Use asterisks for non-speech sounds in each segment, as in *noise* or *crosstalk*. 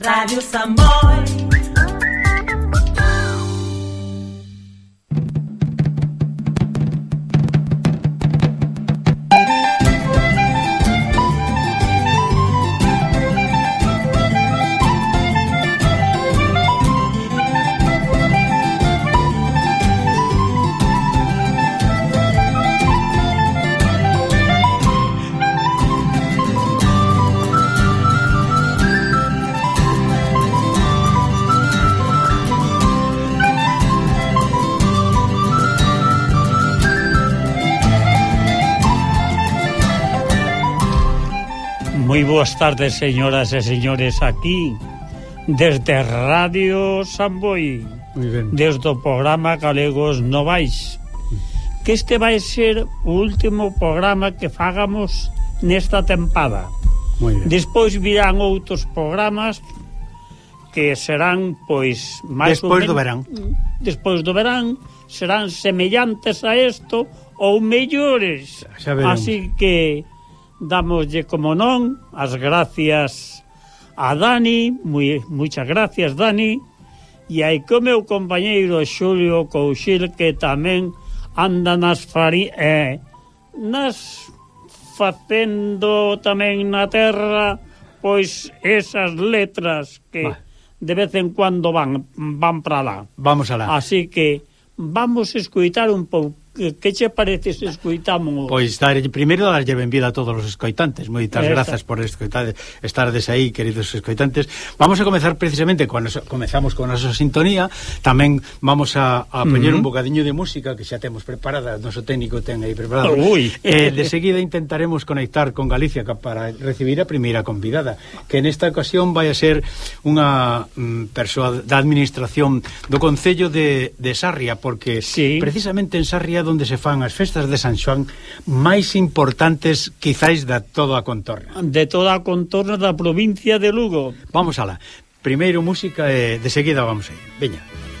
Rádio Samboy. boas tardes, señoras e señores, aquí desde Radio Samboy, desde o programa Galegos Novais. Que este vai ser o último programa que fagamos nesta tempada. Moi ben. Despois virán outros programas que serán pois máis Despois do verán. Despois do verán serán semellantes a isto ou mellores. Así que damoslle, como non, as gracias a Dani, moi, moitas gracias Dani, e aí co o meu compañeiro Xulio Couchil que tamén anda nas fari... Eh, nas facendo tamén na terra pois esas letras que Va. de vez en cuando van van para lá. Vamos alá. Así que vamos a escuitar un pouco que che parece se escoitamos? Pois dar, primeiro darlle benvida a todos os escoitantes. Moitas grazas por escoitar estardes aí, queridos escoitantes. Vamos a comezar precisamente cando comezamos con a nosa sintonía, tamén vamos a, a poñer uh -huh. un bocadiño de música que xa temos preparada, noso técnico ten aí preparado. Ui. Eh, de seguida intentaremos conectar con Galicia para recibir a primeira convidada, que nesta ocasión vai a ser unha mm, persoa da administración do Concello de, de Sarria, porque sí. precisamente en Sarria onde se fan as festas de San Xoán máis importantes quizáis da toda a contorna. De toda a contorna da provincia de Lugo. Vamos alá. Primeiro música e de seguida vamos aí. Veña. Veña.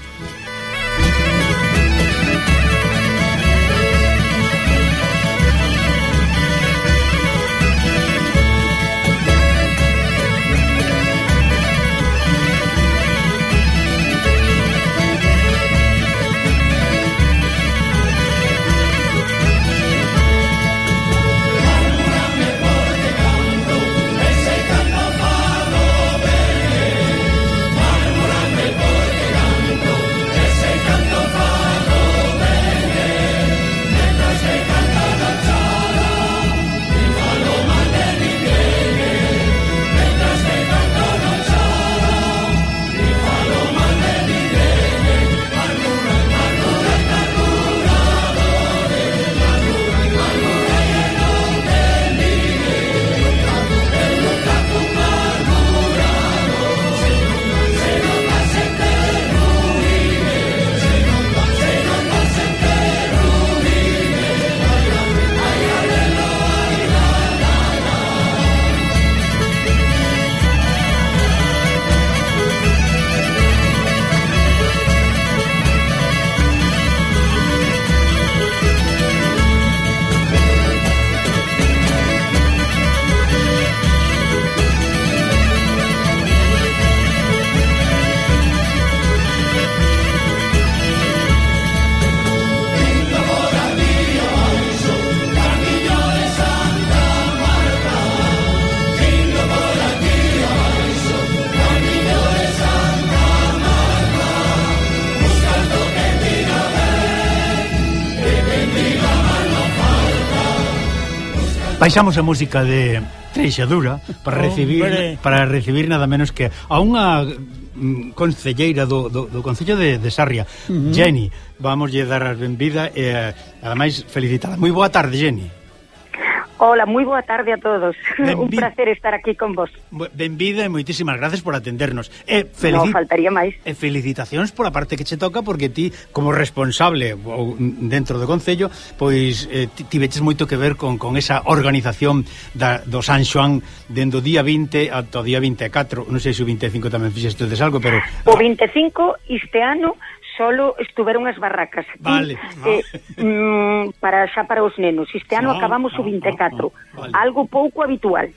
Baixamos a música de Treixadura para recibir Hombre. para recibir nada menos que a unha mm, concelleira do, do, do Concello de, de Sarria, uh -huh. Jenny. Vamos lle dar as benvida e, eh, ademais, felicitada. Moi boa tarde, Jenny. Hola, moi boa tarde a todos. *laughs* Benvi... Un placer estar aquí con vos. Benvida e moitísimas gracias por atendernos. Eh, e felici... No, faltaría máis. E eh, felicitacións por a parte que che toca porque ti, como responsable ou dentro do Concello, pois eh, ti veches moito que ver con, con esa organización da, do San Xoán dendo día 20 ata o día 24. Non sei se o 25 tamén fixestes algo, pero... O 25 este ano solo estuveron as barracas aquí vale, eh, mm, para xa para os nenos. Este ano no, acabamos no, o 24, no, no, vale. algo pouco habitual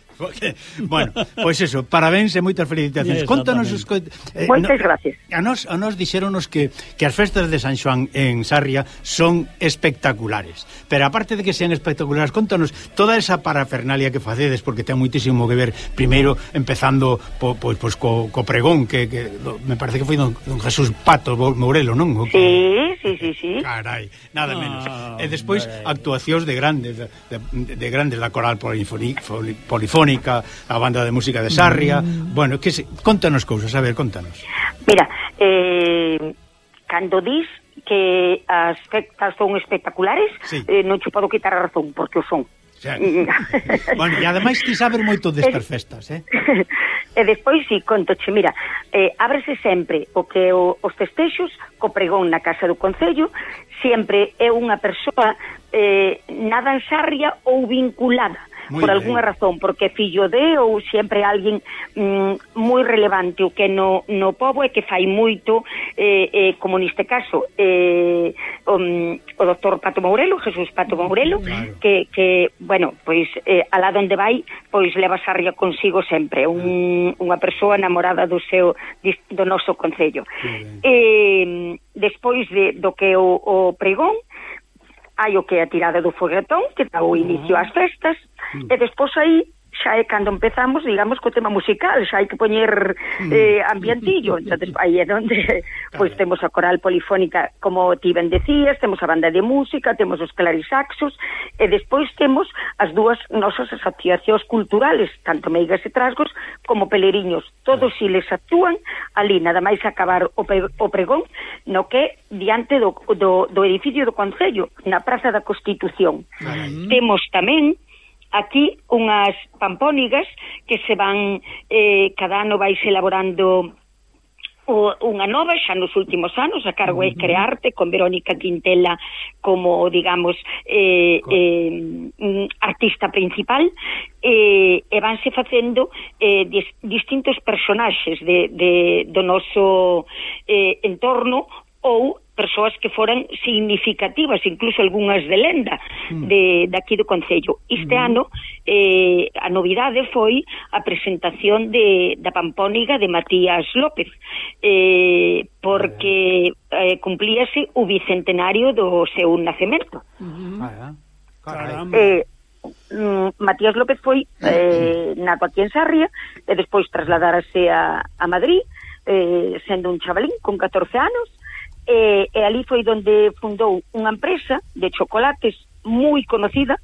bueno, pois eso, parabéns e moitas felicitacións. Contanos os co... eh, Moitas no, gracias. A nos a nos dixéronos que que as festas de San Xoán en Sarria son espectaculares. Pero aparte de que sean espectaculares, contanos toda esa parafernalia que facedes porque ten muitísimo que ver primeiro empezando po, pois pois co, co pregón que, que do, me parece que foi don, don Jesús Pato Mourelo, non? O que... Sí, sí, sí, sí. Carai, nada ah, menos. E despois actuacións de grandes de, de, de grandes da coral polifónica Sinfónica, a banda de música de Sarria. Mm. Bueno, que se, contanos cousas, a ver, contanos. Mira, eh, cando dis que as festas son espectaculares, sí. eh, non che podo quitar a razón, porque o son. *laughs* Mm. Bueno, e ademais ti sabes moito destas eh, festas, eh? *laughs* e despois si sí, contoche, mira, eh, ábrese sempre o que o, os festexos co pregón na casa do concello, sempre é unha persoa eh, nada en sarria ou vinculada Muy por ben. algunha razón, porque fillo de ou sempre alguén mm, moi relevante o que no, no pobo e que fai moito, eh, eh, como neste caso, eh, um, o doctor Pato Mourelo, Jesús Pato Mourelo, claro. que, que, bueno, pois eh, alá donde vai, pois leva Sarria consigo sempre, un, unha persoa enamorada do seu do noso concello. Eh, despois de, do que o, o pregón, hai o que é a tirada do foguetón, que dá o inicio ás festas, Mm. E despois aí xa é cando empezamos, digamos, co tema musical, xa hai que poñer mm. eh, ambientillo, *laughs* entonces aí é onde pois temos a coral polifónica, como ti ben decías, temos a banda de música, temos os clarisaxos, e despois temos as dúas nosas asociacións culturales, tanto Meigas e Trasgos como Peleriños, todos eles actúan ali, nada máis acabar o, pe, o pregón, no que diante do, do, do edificio do Concello, na Praza da Constitución. Temos tamén aquí unhas pampónigas que se van eh, cada ano vais elaborando o, unha nova xa nos últimos anos a cargo é Crearte con Verónica Quintela como digamos eh, eh, mm, artista principal eh, e vanse facendo eh, dis, distintos personaxes de, de, do noso eh, entorno ou persoas que foran significativas, incluso algunhas de lenda de, de daqui do concello. Este hmm. ano eh, a novidade foi a presentación de da Pampóniga de Matías López, eh, porque eh, cumplíase o bicentenario do seu nacemento. Mm. Caramba! eh, mm, Matías López foi eh, hmm. nato aquí en Sarria e despois trasladarase a, a Madrid eh, sendo un chavalín con 14 anos e, e ali foi onde fundou unha empresa de chocolates moi conocida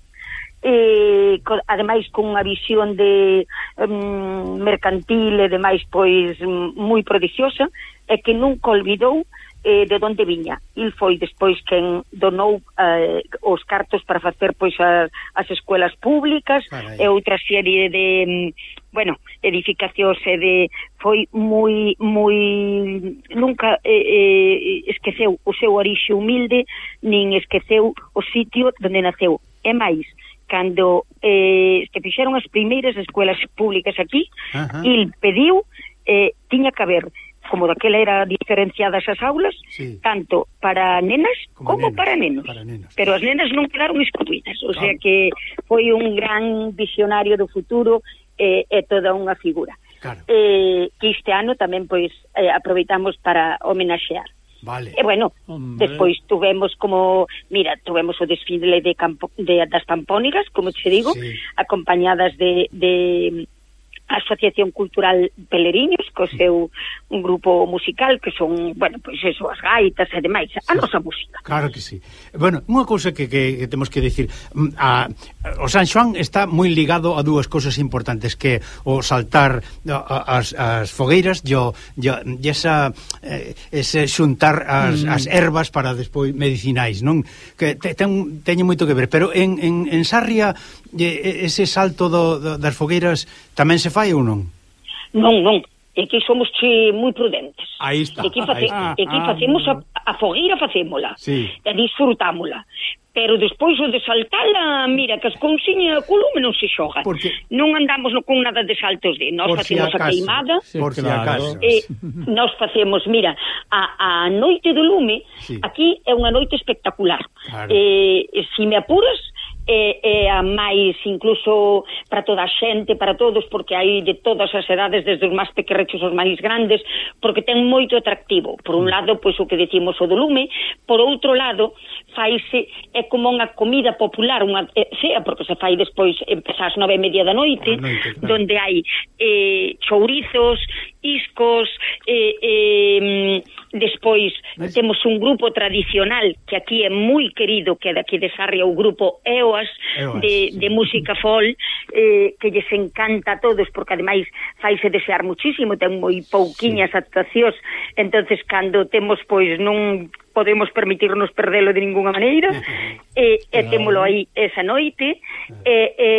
eh, co, ademais con unha visión de um, mercantil e demais pois mm, moi prodigiosa e que nunca olvidou eh, de onde viña. Il foi despois quen donou eh, os cartos para facer pois a, as escuelas públicas Carai. e outra serie de mm, bueno, edificacións e de foi moi moi nunca eh, eh, esqueceu o seu orixe humilde, nin esqueceu o sitio onde naceu. É máis, cando eh, se fixeron as primeiras escuelas públicas aquí, Ajá. il pediu eh, tiña que haber como daquela era diferenciadas as aulas, sí. tanto para nenas como, como nenas, para, nenos. para nenas. Pero as nenas non quedaron excluídas, o claro. sea ah. que foi un gran visionario do futuro eh, e toda unha figura. Claro. Eh, que este ano tamén pois eh, aproveitamos para homenaxear. Vale. E bueno, Hombre. despois tuvemos como, mira, tuvemos o desfile de campo, de das tampónicas, como te digo, sí. acompañadas de, de Asociación Cultural Peleriños, co seu un grupo musical que son, bueno, pois eso, as gaitas e demais, a nosa música. Claro que sí. Bueno, unha cousa que, que, que temos que dicir, mm, a, o San Xoán está moi ligado a dúas cousas importantes que o saltar a, as, as fogueiras e esa eh, ese xuntar as, mm. as ervas para despois medicinais, non? Que te, ten, teñe moito que ver, pero en, en, en Sarria ese salto do, do, das fogueiras Tamén se fai ou non? Non, non. Aquí somos che moi prudentes. Aí está. Aquí, face, ah, que ah, facemos ah, a, a fogueira facémola. Sí. E disfrutámola. Pero despois o de saltala, mira, que as consiña a colume non se xogan. Porque... Non andamos no, con nada de saltos de. Nós Por facemos si acaso. a queimada. Sí, Por si acaso. E nós facemos, mira, a, a noite do lume, sí. aquí é unha noite espectacular. Claro. Eh, si me apuras, é, é a máis incluso para toda a xente, para todos, porque hai de todas as edades, desde os máis pequerrechos aos máis grandes, porque ten moito atractivo. Por un mm. lado, pois o que decimos o do lume, por outro lado, faise é como unha comida popular, unha cea, porque se fai despois empezás nove e media da noite, noite claro. donde hai eh, chourizos, iscos, eh, eh, Despois Mas... temos un grupo tradicional que aquí é moi querido, que é daqui de Sarria o grupo EOAS, EOAS de, sí. de música folk, eh, que lles encanta a todos, porque ademais faise desear muchísimo, ten moi pouquiñas sí. actuacións, entonces cando temos pois non podemos permitirnos perdelo de ninguna maneira *laughs* e, e témolo aí esa noite ah. e, e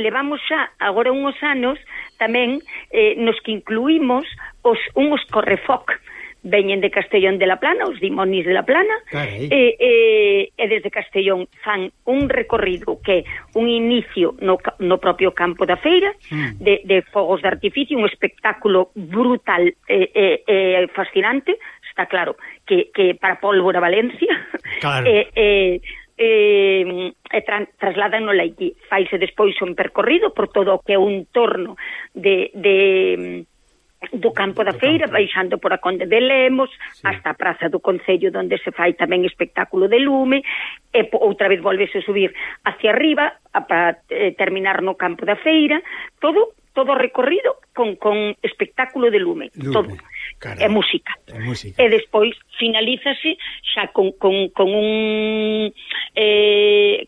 levamos xa agora unhos anos tamén eh, nos que incluímos os unhos correfoc veñen de Castellón de la Plana, os dimonis de la Plana, Carai. e, e, e desde Castellón fan un recorrido que un inicio no, no propio campo da feira, mm. de, de fogos de artificio, un espectáculo brutal e eh, eh, fascinante, está claro, que, que para pólvora Valencia, claro. *laughs* e, eh, eh, e tra, trasladan no Laiqui. Faise despois un percorrido por todo o que é un torno de, de do Campo da Feira, baixando por a Conde de Lemos, sí. hasta a Praza do Concello, onde se fai tamén espectáculo de lume, e outra vez volvese a subir hacia arriba, para eh, terminar no Campo da Feira, todo todo recorrido con, con espectáculo de lume, lume. todo. Caramba. é música. E, música. e despois finalízase xa con, con, con un eh,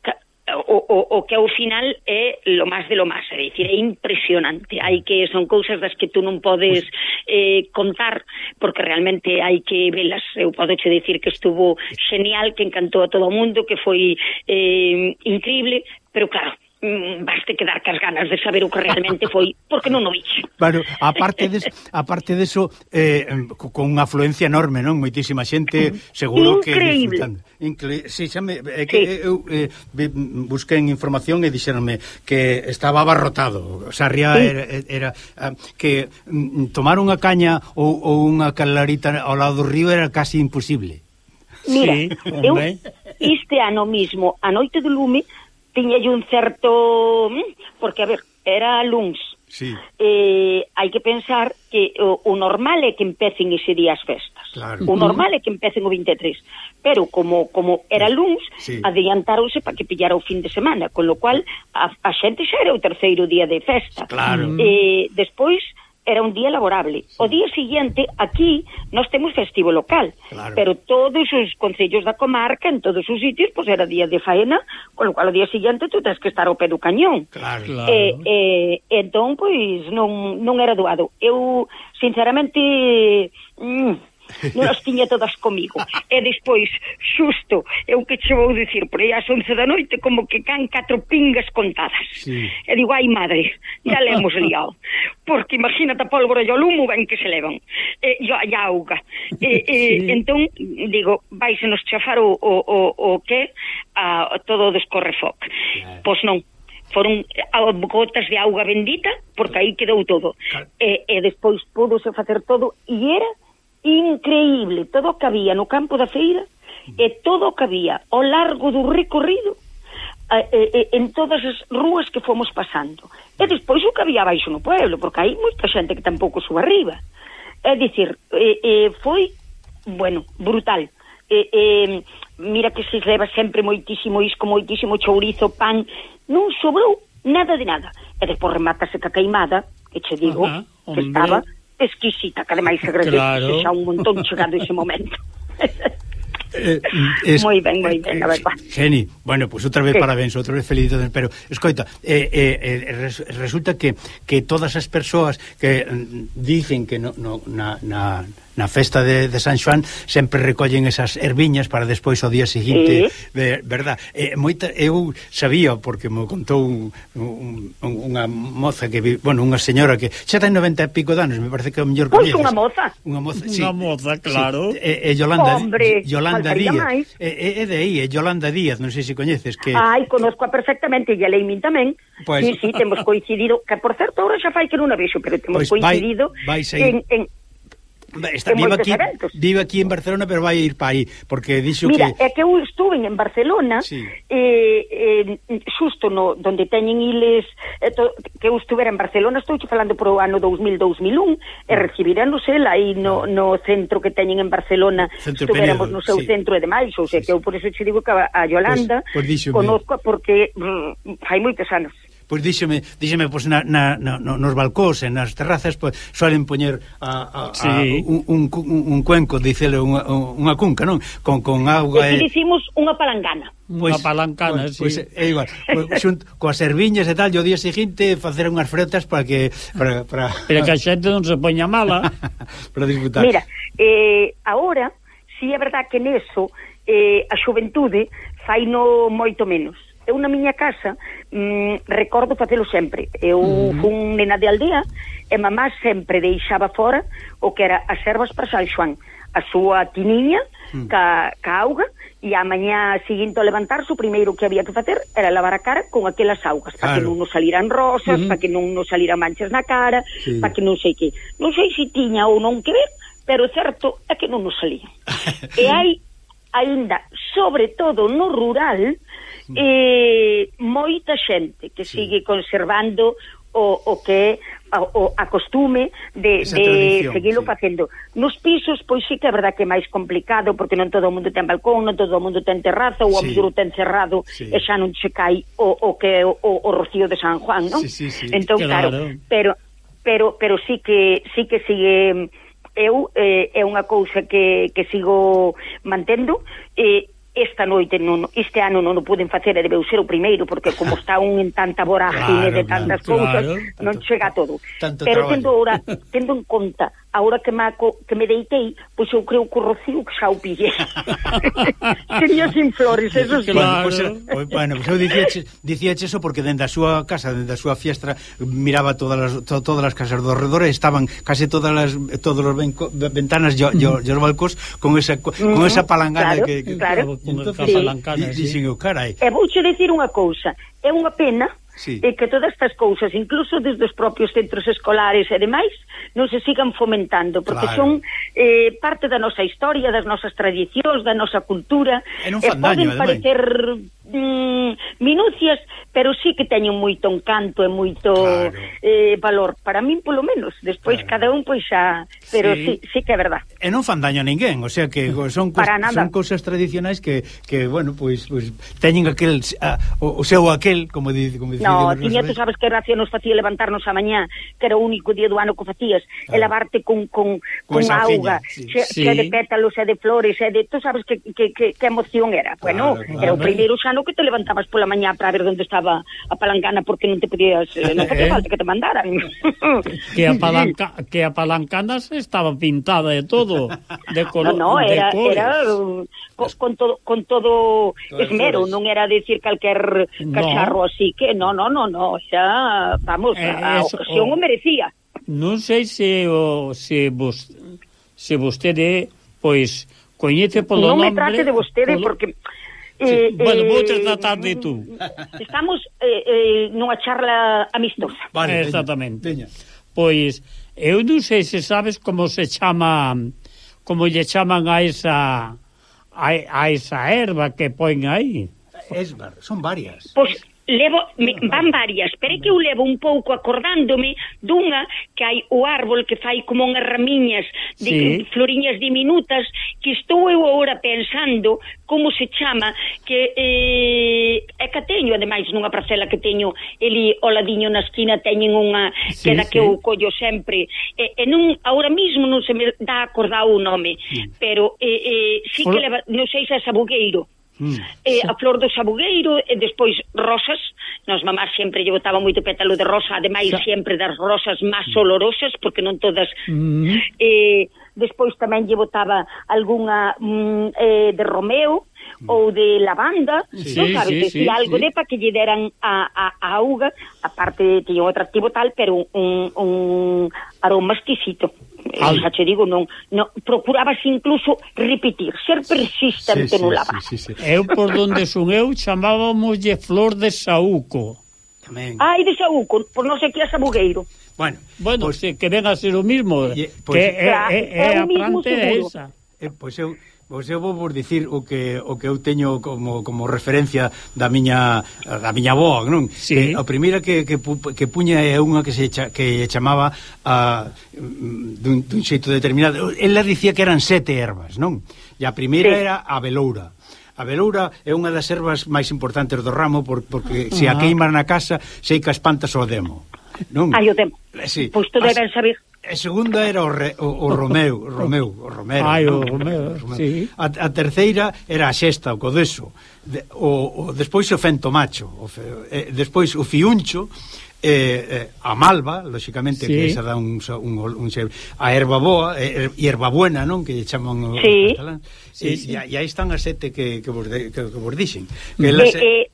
o, o, o que ao final é lo máis de lo máis, é dicir, é impresionante. Hai que son cousas das que tú non podes eh, contar porque realmente hai que velas. Eu podo che dicir que estuvo genial, que encantou a todo o mundo, que foi eh, increíble, pero claro, mm, quedar cas ganas de saber o que realmente foi, porque non o vixe. bueno, Aparte parte des, a parte eh, con unha afluencia enorme, non? Moitísima xente, seguro Increíble. que Increíble. Sí, xa me, eh, que sí. eu eh, busquei información e dixeronme que estaba abarrotado, o sí. era, era ah, que mm, tomar unha caña ou, ou unha calarita ao lado do río era casi imposible. Mira, sí, eu este ano mismo, a noite do lume, tiñelle un certo... Mm, porque, a ver, era luns. Sí. Eh, hai que pensar que o, o normal é que empecen ese día as festas. Claro. O normal é que empecen o 23. Pero como como era luns, sí. adiantaronse para que pillara o fin de semana, con lo cual a, a xente xa era o terceiro día de festa. Claro. Eh, despois, era un día laborable. Sí. O día siguiente, aquí, nós temos festivo local, claro. pero todos os concellos da comarca, en todos os sitios, pois pues, era día de faena, con lo cual o día siguiente tú tens que estar ao pé do cañón. Claro, claro. E, eh, entón, pois, non, non era doado. Eu, sinceramente, mm, *laughs* non as tiña todas comigo. E despois, xusto eu que che vou dicir, por aí ás 11 da noite, como que can catro pingas contadas. Sí. E digo, ai madre, ya le hemos liado. *laughs* Porque imagínate a pólvora e o lumo ben que se levan. E, e a auga. E, e, sí. Entón, digo, vais nos chafar o, o, o, o que? A, todo o descorrefoc. claro. Pois non, foron gotas de auga bendita, porque aí quedou todo. Claro. E, e despois pudose facer todo, e era increíble. Todo o que había no campo da feira e todo o que había ao largo do recorrido eh, eh, eh, en todas as rúas que fomos pasando. E despois o que había baixo no pueblo porque hai moita xente que tampouco suba arriba. É dicir, eh, eh, foi bueno, brutal. Eh, eh, mira que se leva sempre moitísimo isco, moitísimo chourizo, pan non sobrou nada de nada. E despois rematase ca queimada que che digo, uh -huh, que estaba exquisita, que ademais agradece claro. xa un montón chegado ese momento. *laughs* Eh, es, moi ben, moi ben, a ver, va. Geni, bueno, pois pues outra vez sí. parabéns, outra vez felicidades, pero escoita, eh, eh, eh, res, resulta que que todas as persoas que mm, dicen que no, no na, na na festa de, de San Xoán sempre recollen esas erviñas para despois o día seguinte, sí. de, verdad. E, moita, eu sabía porque me contou un, un, unha moza que vi, bueno, unha señora que xa ten 90 e pico de anos, me parece que é o mellor pois Pois unha moza. Unha moza, sí. Unha moza, claro. Sí, e, e Yolanda, Hombre, Yolanda Díaz. É, é de aí, é Yolanda Díaz, non sei se coñeces que Ai, conozco perfectamente e a Leimin tamén. Pois... Sí, sí, temos *laughs* coincidido, que por certo, ahora xa fai que non a vexo, pero temos pois coincidido vai, vai en, en Está, vive, aquí, eventos. vive aquí en Barcelona, pero vai ir para aí, porque dixo Mira, que... É que eu estuve en Barcelona, sí. eh, eh, xusto no, donde teñen iles, eh, to, que eu estuvera en Barcelona, estou falando pro ano 2000-2001, e mm. recibiremos el aí no, ah. no centro que teñen en Barcelona, centro estuveramos Penedo, no seu sí. centro e demais, ou sea, sí, que eu por eso te digo que a, a Yolanda pues, pues díxome. conozco porque mm, hai moitos anos pois díxeme, díxeme pois na, na, na, nos balcóns e nas terrazas pois suelen poñer a, a, sí. a un, un, un cuenco, dicele unha, unha cunca, non? Con, con auga e... Dicimos unha palangana. Pois, unha palancana, pois, sí. Pois, é igual, pois, xunt, coas serviñas e tal, e o día seguinte facer unhas frotas para que... Para, para... Pero que a xente non se poña mala. *laughs* para disfrutar. Mira, eh, ahora, si é verdad que neso, eh, a xuventude fai no moito menos eu na miña casa mm, recordo facelo sempre. Eu mm. fun nena de aldea e mamá sempre deixaba fora o que era as ervas para San Xoán, a súa tiniña mm. ca, ca auga e a mañá seguinte ao levantarse o primeiro que había que facer era lavar a cara con aquelas augas, claro. para que non nos saliran rosas, mm. para que non nos saliran manchas na cara, sí. para que non sei que. Non sei se tiña ou non que ver, pero o certo é que non nos salían. *laughs* e hai aínda, sobre todo no rural, Mm. eh, moita xente que sí. sigue conservando o, o que é a, o, a costume de, Esa de seguilo sí. facendo. Nos pisos, pois sí que é verdad que é máis complicado, porque non todo o mundo ten balcón, non todo o mundo ten terraza, o sí. absurdo ten cerrado, sí. e xa non che cai o, o que o, o rocío de San Juan, non? Sí, sí, sí. Entón, claro, claro pero, pero, pero sí que sí que sigue eu eh, é unha cousa que, que sigo mantendo e eh, esta noite non, este ano non o poden facer e debeu ser o primeiro porque como está un en tanta vorágine claro, de tantas claro, cousas claro, non chega a todo tanto pero traballo. tendo, ora, tendo en conta ahora que, maco, que me deitei, pois eu creo que o rocío que xa o pillei. *laughs* Tenía sin flores, eso sí. Claro. Pois, eh, pois, bueno, pois, pues, bueno, pues eu dicíache, dicíache eso porque dende a súa casa, dende a súa fiestra, miraba todas as, to, todas as casas do redor estaban case todas as todos os venco, ventanas e os balcos con esa con esa palangana claro, que, que claro. con, esa sí. palangana, sí. dixen eu, carai. E vouche dicir unha cousa, é unha pena sí. e que todas estas cousas, incluso desde os propios centros escolares e demais, non se sigan fomentando, porque claro. son eh, parte da nosa historia, das nosas tradicións, da nosa cultura, e, non fan e poden daño, parecer ademais mm, minucias, pero sí que teñen moito encanto e moito claro. eh, valor. Para min, polo menos. Despois, claro. cada un, pois, xa... Pero sí. sí, sí que é verdad. E non fan daño a ninguén, o sea que son, cos, son cousas tradicionais que, que bueno, pois, pois teñen aquel, a, o, o seu aquel, como dice... Como dice no, tiña, tú sabes que gracia nos facía levantarnos a mañá, que era o único día do ano que facías, claro. e lavarte con, con, con, con auga, sí. Xe, sí. xe de pétalos, e de flores, e de... Tú sabes que, que, que, que emoción era. Claro, bueno, claro, era o primeiro xa non que te levantabas pola mañá para ver onde estaba a palancana porque non te podías, eh, non facía eh? falta que te mandaran. *laughs* que a palanca que a palancana se estaba pintada de todo, de color. No, no, era, de era co, con todo con todo Todas esmero, non era decir calquer cacharro no. así que no, no, no, no, xa vamos, eh, a, a ocasión o, o merecía. Non sei se o se vos se vostede pois coñece polo non nombre. Non me trate de vostede polo... porque Eh, bueno, vou te eh, tratar de tú. Mm, estamos eh, eh, nunha charla amistosa. Vale, exactamente. Veña. Pois eu non sei se sabes como se chama como lle chaman a esa a, a esa erva que poen aí. Esbar, son varias. Pois levo me, ah, van varias, pero é que eu levo un pouco acordándome dunha que hai o árbol que fai como unhas ramiñas de sí. floriñas diminutas que estou eu agora pensando como se chama que eh, é que teño ademais nunha parcela que teño ali ao ladiño na esquina teñen unha sí, que da sí. que eu collo sempre. E, e non, agora mesmo non se me dá acordar o nome mm. pero eh, eh, sí que leva, non sei se é sabugueiro mm. eh, a flor do sabugueiro e despois rosas nos mamás sempre lle botaba moito pétalo de rosa ademais Xa. sempre das rosas máis mm. olorosas porque non todas mm. eh, despois tamén lle botaba algunha mm, eh, de Romeo mm. ou de lavanda, sí, non sabes, sí, decir sí, algo sí. de para que lle deran a, a, a auga, aparte tiña un atractivo tal, pero un, un aroma exquisito. Al... Eh, xa che digo, non, non procurabas incluso repetir, ser persistente sí, sí, no lavar. Sí, sí, sí. Eu por donde son eu chamábamoslle flor de saúco. Tamén. Ai, de saúco, por non sei que é sabugueiro. Bueno, bueno pois- pues, que ven a ser o mismo, ye, pues, que é, é, é, é a planta esa. Eh, pois pues eu Pois eu vou vos dicir o que o que eu teño como, como referencia da miña da miña avó, non? Sí. Que a primeira que, que, que puña é unha que se cha, que chamaba a dun, dun xeito determinado. Ela dicía que eran sete ervas, non? E a primeira sí. era a veloura. A veloura é unha das ervas máis importantes do ramo porque, porque se a queimar na casa seica espantas o demo non. Aí o tempo. Eh, sí. Pois tú deben saber. A segunda era o, re, o, o Romeu, *laughs* Romeu, o Romero. Ai, o Romero, Romero. Sí. A, a terceira era a Xesta, o Codeso. De, o, o, despois o Fento Macho, o fe, eh, despois o Fiuncho, eh, eh, a malva, lóxicamente sí. que esa dá un, un, un, un a erva boa, eh, erva buena, non, que chaman sí. catalán. Sí, e, sí. e aí están as sete que que vos, de, que, que vos dixen. Que eh, las, eh,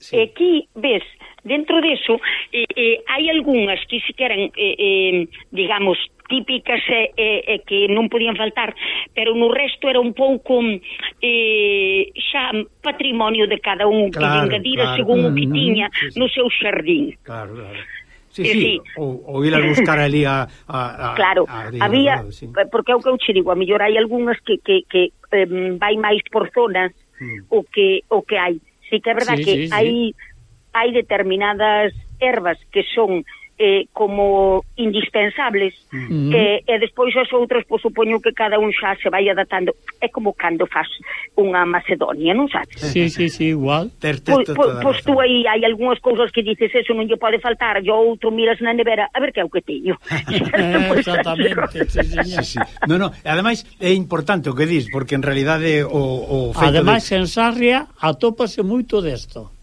sí. Aquí ves Dentro deso, eh, eh, hai algunhas que se queran, eh, eh, digamos, típicas e, eh, eh, que non podían faltar, pero no resto era un pouco eh, xa patrimonio de cada un claro, que engadira claro, según claro, o que tiña sí, sí. no seu xardín. Claro, claro. Sí, sí, sí. Ou, ou ir a buscar *laughs* ali a... a, a claro, a, a, había, lado, sí. Eh, porque é o que eu che digo, a mellor hai algunhas que, que, que eh, vai máis por zonas mm. o que o que hai. Sí que é verdad sí, que sí, hai sí hai determinadas ervas que son eh, como indispensables mm eh, e despois os outros, pois, supoño que cada un xa se vai adaptando. É como cando faz unha macedonia, non sabes? Sí, sí, sí, igual. Pois, pois, pois tú aí hai algunhas cousas que dices eso non lle pode faltar e outro miras na nevera a ver que é o que teño. *laughs* *laughs* Pois eh, exactamente sí, sí, sí. No, no, Ademais é importante o que dis porque en realidade o, o feito Ademais de... en Sarria atópase moito desto.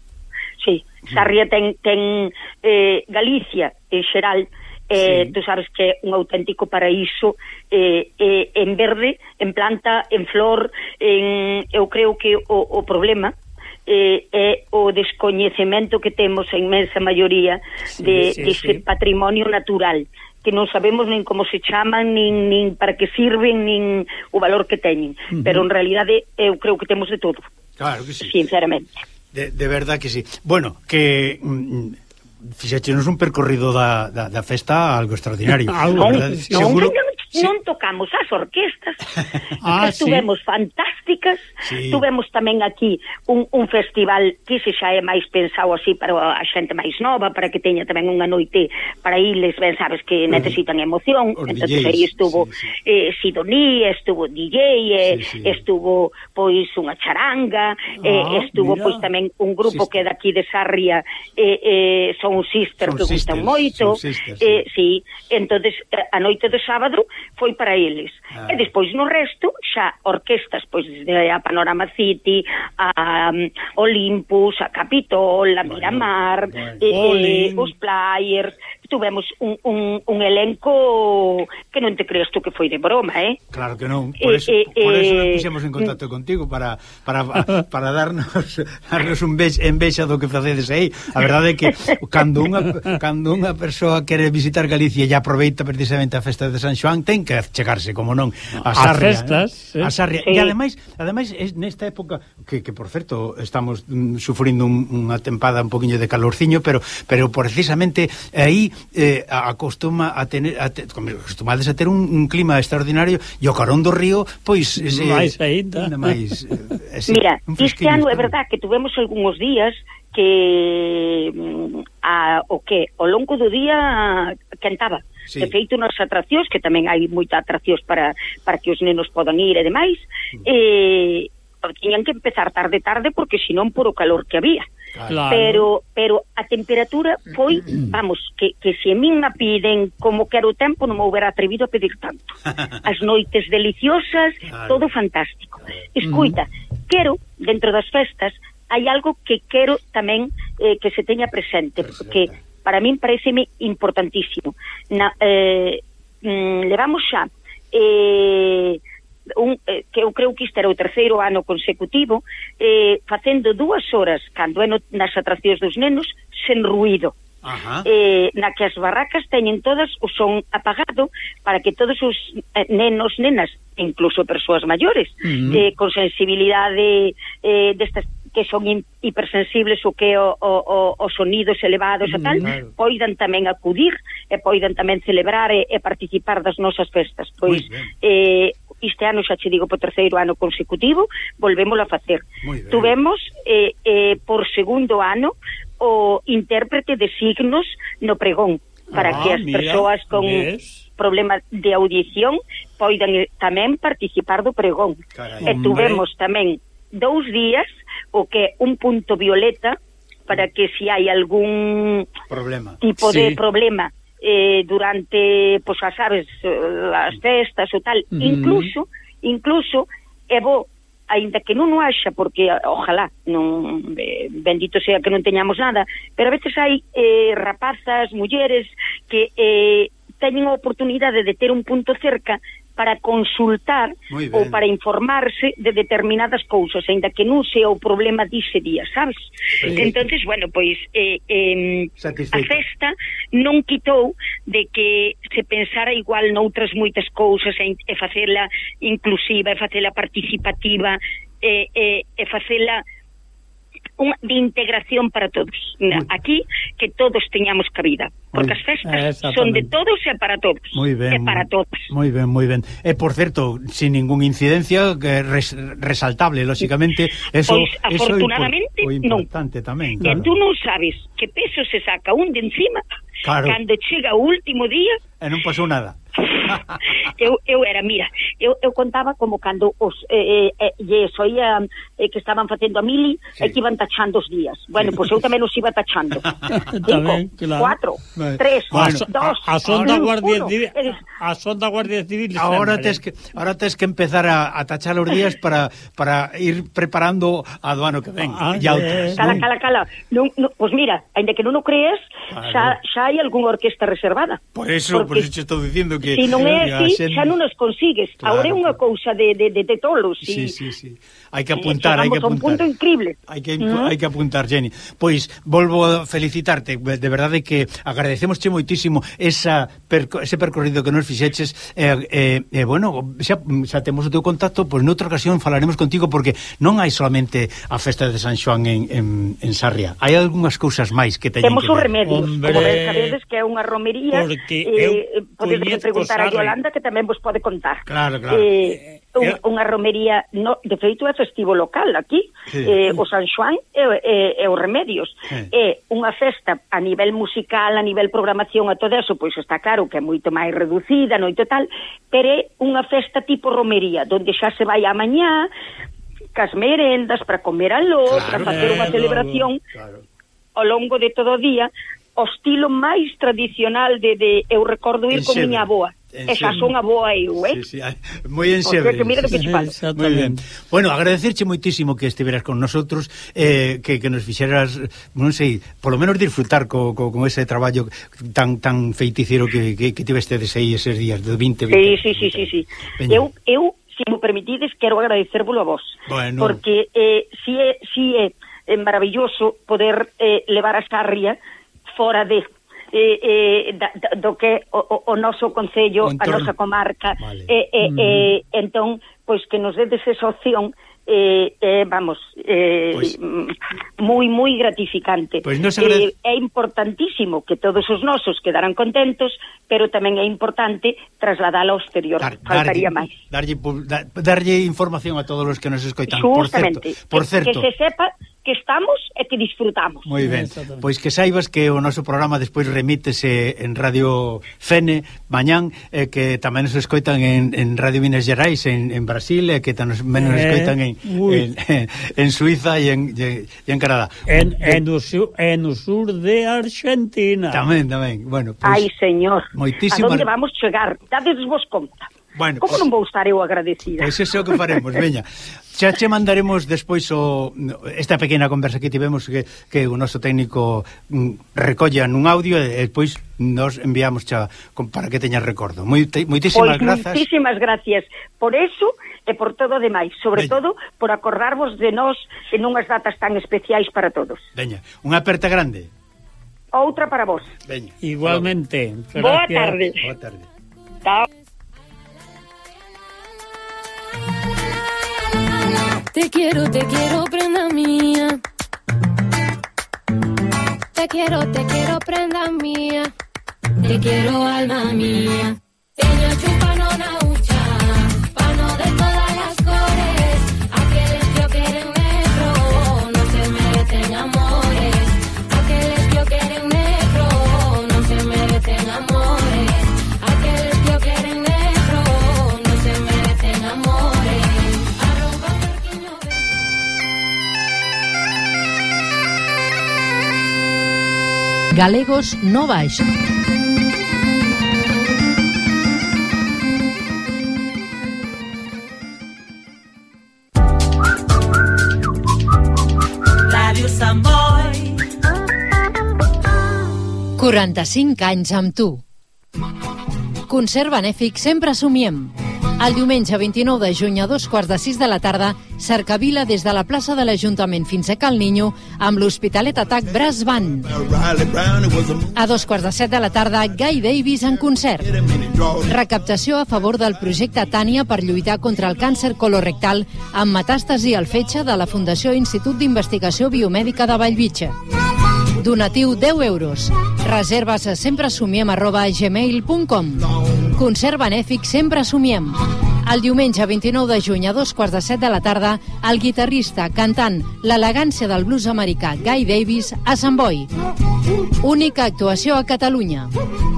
Sarria ten, ten eh, Galicia en xeral eh, sí. tú sabes que é un auténtico paraíso eh, eh, en verde, en planta, en flor, en, eu creo que o, o problema eh, é o descoñecemento que temos a inmensa maioría de, sí, sí, deste sí. patrimonio natural que non sabemos nin como se chaman, nin, nin para que sirven, nin o valor que teñen. Uh -huh. Pero en realidade eu creo que temos de todo. Claro que sí. Sinceramente. De, de verdad que sí. Bueno, que... Mm, mm, fixéchenos un percorrido da, da, da festa algo extraordinario. *laughs* algo, non, non, seguro... teño sí. non tocamos as orquestas *laughs* ah, que estuvemos sí. fantásticas sí. tuvemos tamén aquí un, un festival que se xa é máis pensado así para a xente máis nova para que teña tamén unha noite para iles ben sabes que necesitan emoción Os entonces DJs, aí estuvo sí, sí. Eh, Sidoní estuvo DJ eh, sí, sí. estuvo pois unha charanga eh, ah, eh, estuvo mira. pois tamén un grupo Sister. que daqui de Sarria eh, eh, son un sister son que sisters, gustan moito son sisters, eh, sí. sí. entonces a noite do sábado foi para eles. Ah. E despois no resto xa orquestas, pois desde a Panorama City, a um, Olympus, a Capitol, a Miramar, bueno. eh, eh bueno. os Players, tuvemos un, un, un elenco que non te crees tú que foi de broma, eh? Claro que non, eh, por eso, eh, por eso eh, nos pusemos en mm. contacto eh, contigo para para, para darnos *laughs* darnos un bex, envexa do que facedes aí. A verdade é que cando unha cando unha persoa quere visitar Galicia e aproveita precisamente a festa de San Xoán, ten que chegarse, como non, a Sarria. Eh? Festas, eh? A Sarria. Sí. E ademais, ademais nesta época que, que por certo estamos mm, sufrindo un, unha tempada un poquinho de calorciño, pero pero precisamente aí eh, acostuma a tener a te, acostumades a ter un, un clima extraordinario e o carón do río, pois eh, máis aínda. Máis, eh, así, Mira, este ano é verdad que tuvemos algúns días que mm, a, o que ao longo do día cantaba. Sí. De feito, nas atraccións, que tamén hai moita atraccións para, para que os nenos podan ir e demais, mm. eh, tiñan que empezar tarde tarde porque senón por o calor que había. Mm Claro. Pero pero a temperatura foi, *clears throat* vamos, que, que se min a piden como quero tempo non me houbera atrevido a pedir tanto. *laughs* As noites deliciosas, claro. todo fantástico. Mm. Escoita, uh -huh. quero, dentro das festas, hai algo que quero tamén eh, que se teña presente, Presenta. porque para min pareceme importantísimo. Na, eh, mm, levamos xa eh, un, eh, que eu creo que isto era o terceiro ano consecutivo, eh, facendo dúas horas, cando é no, nas atraccións dos nenos, sen ruído. Ajá. Eh, na que as barracas teñen todas o son apagado para que todos os eh, nenos, nenas, incluso persoas maiores, uh -huh. eh, con sensibilidade eh, destas que son hipersensibles o que o, o, o, os sonidos elevados e tal, claro. poidan tamén acudir e poidan tamén celebrar e, e participar das nosas festas. Pois eh, este ano xa che digo po terceiro ano consecutivo, volvémolo a facer. Tuvemos eh, eh, por segundo ano o intérprete de signos no pregón para ah, que as mira, persoas con ves. problemas de audición poidan eh, tamén participar do pregón. Carai, e tuvemos hombre. tamén dous días o que un punto violeta para que se si hai algún problema. tipo sí. de problema eh, durante, pois, as sabes, eh, as festas ou tal, mm. incluso, incluso, é bo, aínda que non o haxa, porque, eh, ojalá, non, eh, bendito sea que non teñamos nada, pero a veces hai eh, rapazas, mulleres, que eh, teñen a oportunidade de ter un punto cerca para consultar ou para informarse de determinadas cousas, aínda que non sea o problema dise día, sabes? Sí. Entonces, bueno, pois eh, eh, Satisfeito. a festa non quitou de que se pensara igual noutras moitas cousas e, e facela inclusiva, e facela participativa, e, e, e facela unha de integración para todos. Aquí que todos teñamos cabida, porque as festas eh, son de todos e para todos. Muy ben, e para muy, todos. Moi ben, moi ben. E eh, por certo, sin ningún incidencia que res, resaltable, lóxicamente, pois, eso pois, afortunadamente eso impor, importante non. tamén, claro. E tú non sabes que peso se saca un de encima claro. cando chega o último día e non pasou nada. *laughs* eu, eu era, mira, eu, eu contaba como cando os eh, eh, eh lles oía eh, que estaban facendo a mili, sí. e que iban tachando os días. Bueno, pois pues eu tamén os iba tachando. *laughs* Cinco, claro. cuatro, vale. tres, bueno, dos, a, a son da Guardia Civil, a son da Guardia Civil. Ahora tes que ahora tes que empezar a, a tachar os días para para ir preparando a do ano que ven. Ah, ya eh, eh, cala, cala, cala. Non, non, pois pues mira, ainda que non o crees, claro. xa, xa hai algunha orquesta reservada. Por eso, por eso estou dicindo que Si non é así, xen... xa non os consigues. Claro, Agora é unha cousa de, de, de, de tolos. Si, si, sí, sí. Hai que apuntar, hai que apuntar. un punto increíble. Hai que. Mm. -huh. hai que apuntar, Jenny. Pois volvo a felicitarte, de verdade que agradecemosche moitísimo esa perco ese percorrido que nos fixeches e eh, eh, eh, bueno, xa, xa temos o teu contacto, pois noutra ocasión falaremos contigo porque non hai solamente a festa de San Xoán en, en, en Sarria. Hai algunhas cousas máis que teñen Temos que ver. remedios, Hombre, como ben sabedes que é unha romería, eh, podedes preguntar a Yolanda que tamén vos pode contar. Claro, claro. Eh, un, unha romería, no, de feito é festivo local aquí, sí. eh, o San Xoán e, e, e os Remedios. Sí. É unha festa a nivel musical, a nivel programación, a todo eso, pois está claro que é moito máis reducida, noito tal, pero é unha festa tipo romería, donde xa se vai a mañá, cas merendas para comer aló, claro, para facer unha eh, celebración claro. ao longo de todo o día, o estilo máis tradicional de, de eu recordo ir con miña aboa Esa son a boa eu, eh? Sí, sí, moi enxebre. Pois que mira que moi ben. Bueno, agradecerche moitísimo que estiveras con nosotros, eh, que, que nos fixeras, non sei, polo menos disfrutar co, co, con ese traballo tan tan feiticeiro que, que, que tiveste de aí eses días, de 20, 20. Sí, sí, sí, sí, sí. Veña. Eu, eu, se si me permitides, quero agradecervolo a vos. Bueno. Porque eh, si é, si é, é maravilloso poder eh, levar a Sarria fora de eh, eh, da, do que o, o noso Concello, a nosa comarca. Vale. Eh, eh, mm. eh, entón, pois que nos dedes esa opción eh, eh, vamos, eh, moi, moi gratificante. Pois pues no agrade... eh, é importantísimo que todos os nosos quedaran contentos, pero tamén é importante trasladala ao exterior, Dar, faltaría máis. Darlle, darlle información a todos os que nos escoitan, Justamente, por certo. Por certo. Que, que se sepa que estamos e que disfrutamos. Moi ben. Pois que saibas que o noso programa despois remítese en Radio Fene mañán e que tamén nos escoitan en, en Radio Minas Gerais en, en Brasil e que tamén nos eh, escoitan en, en, en Suiza e en, e, en Canadá. En, en, o sur, en o sur de Argentina. Tamén, tamén. Bueno, pois, Ai, señor. Moitísimas... A onde vamos chegar? Dades vos conta. Bueno, Como pues, non vou estar eu agradecida? Pois pues é o que faremos, veña. *laughs* xa che mandaremos despois o, esta pequena conversa que tivemos que, que o noso técnico mm, recolla nun audio e despois nos enviamos xa para que teñas recordo. Moitísimas pois, grazas. Moitísimas gracias por eso e por todo o demais, sobre Veña. todo por acordarvos de nós en unhas datas tan especiais para todos. Veña, unha aperta grande. Outra para vos. Veña. Igualmente. Boa tarde. Boa tarde. Chao. Te quiero, te quiero, prenda mía. Te quiero, te quiero, prenda mía. Te quiero, alma mía. Ella chupa no naucha, pano de. Galegos no baixo. Ràdio Sant Boi. 45 anys amb tu. Concert benèfic Sempre somiem. El diumenge 29 de juny a dos quarts de sis de la tarda, cercavila des de la plaça de l'Ajuntament fins a Cal Niño amb l'Hospitalet Atac Brass Band. A dos quarts de set de la tarda, Guy Davis en concert. Recaptació a favor del projecte Tània per lluitar contra el càncer colorectal amb metàstasi al fetge de la Fundació Institut d'Investigació Biomèdica de Vallvitge. Donatiu 10 euros. Reserves a sempresumiem arroba gmail.com. Concert benèfic Sempre Somiem. El diumenge 29 de juny a dos quarts de set de la tarda, el guitarrista cantant l'elegància del blues americà Guy Davis a Sant Boi. Única actuació a Catalunya.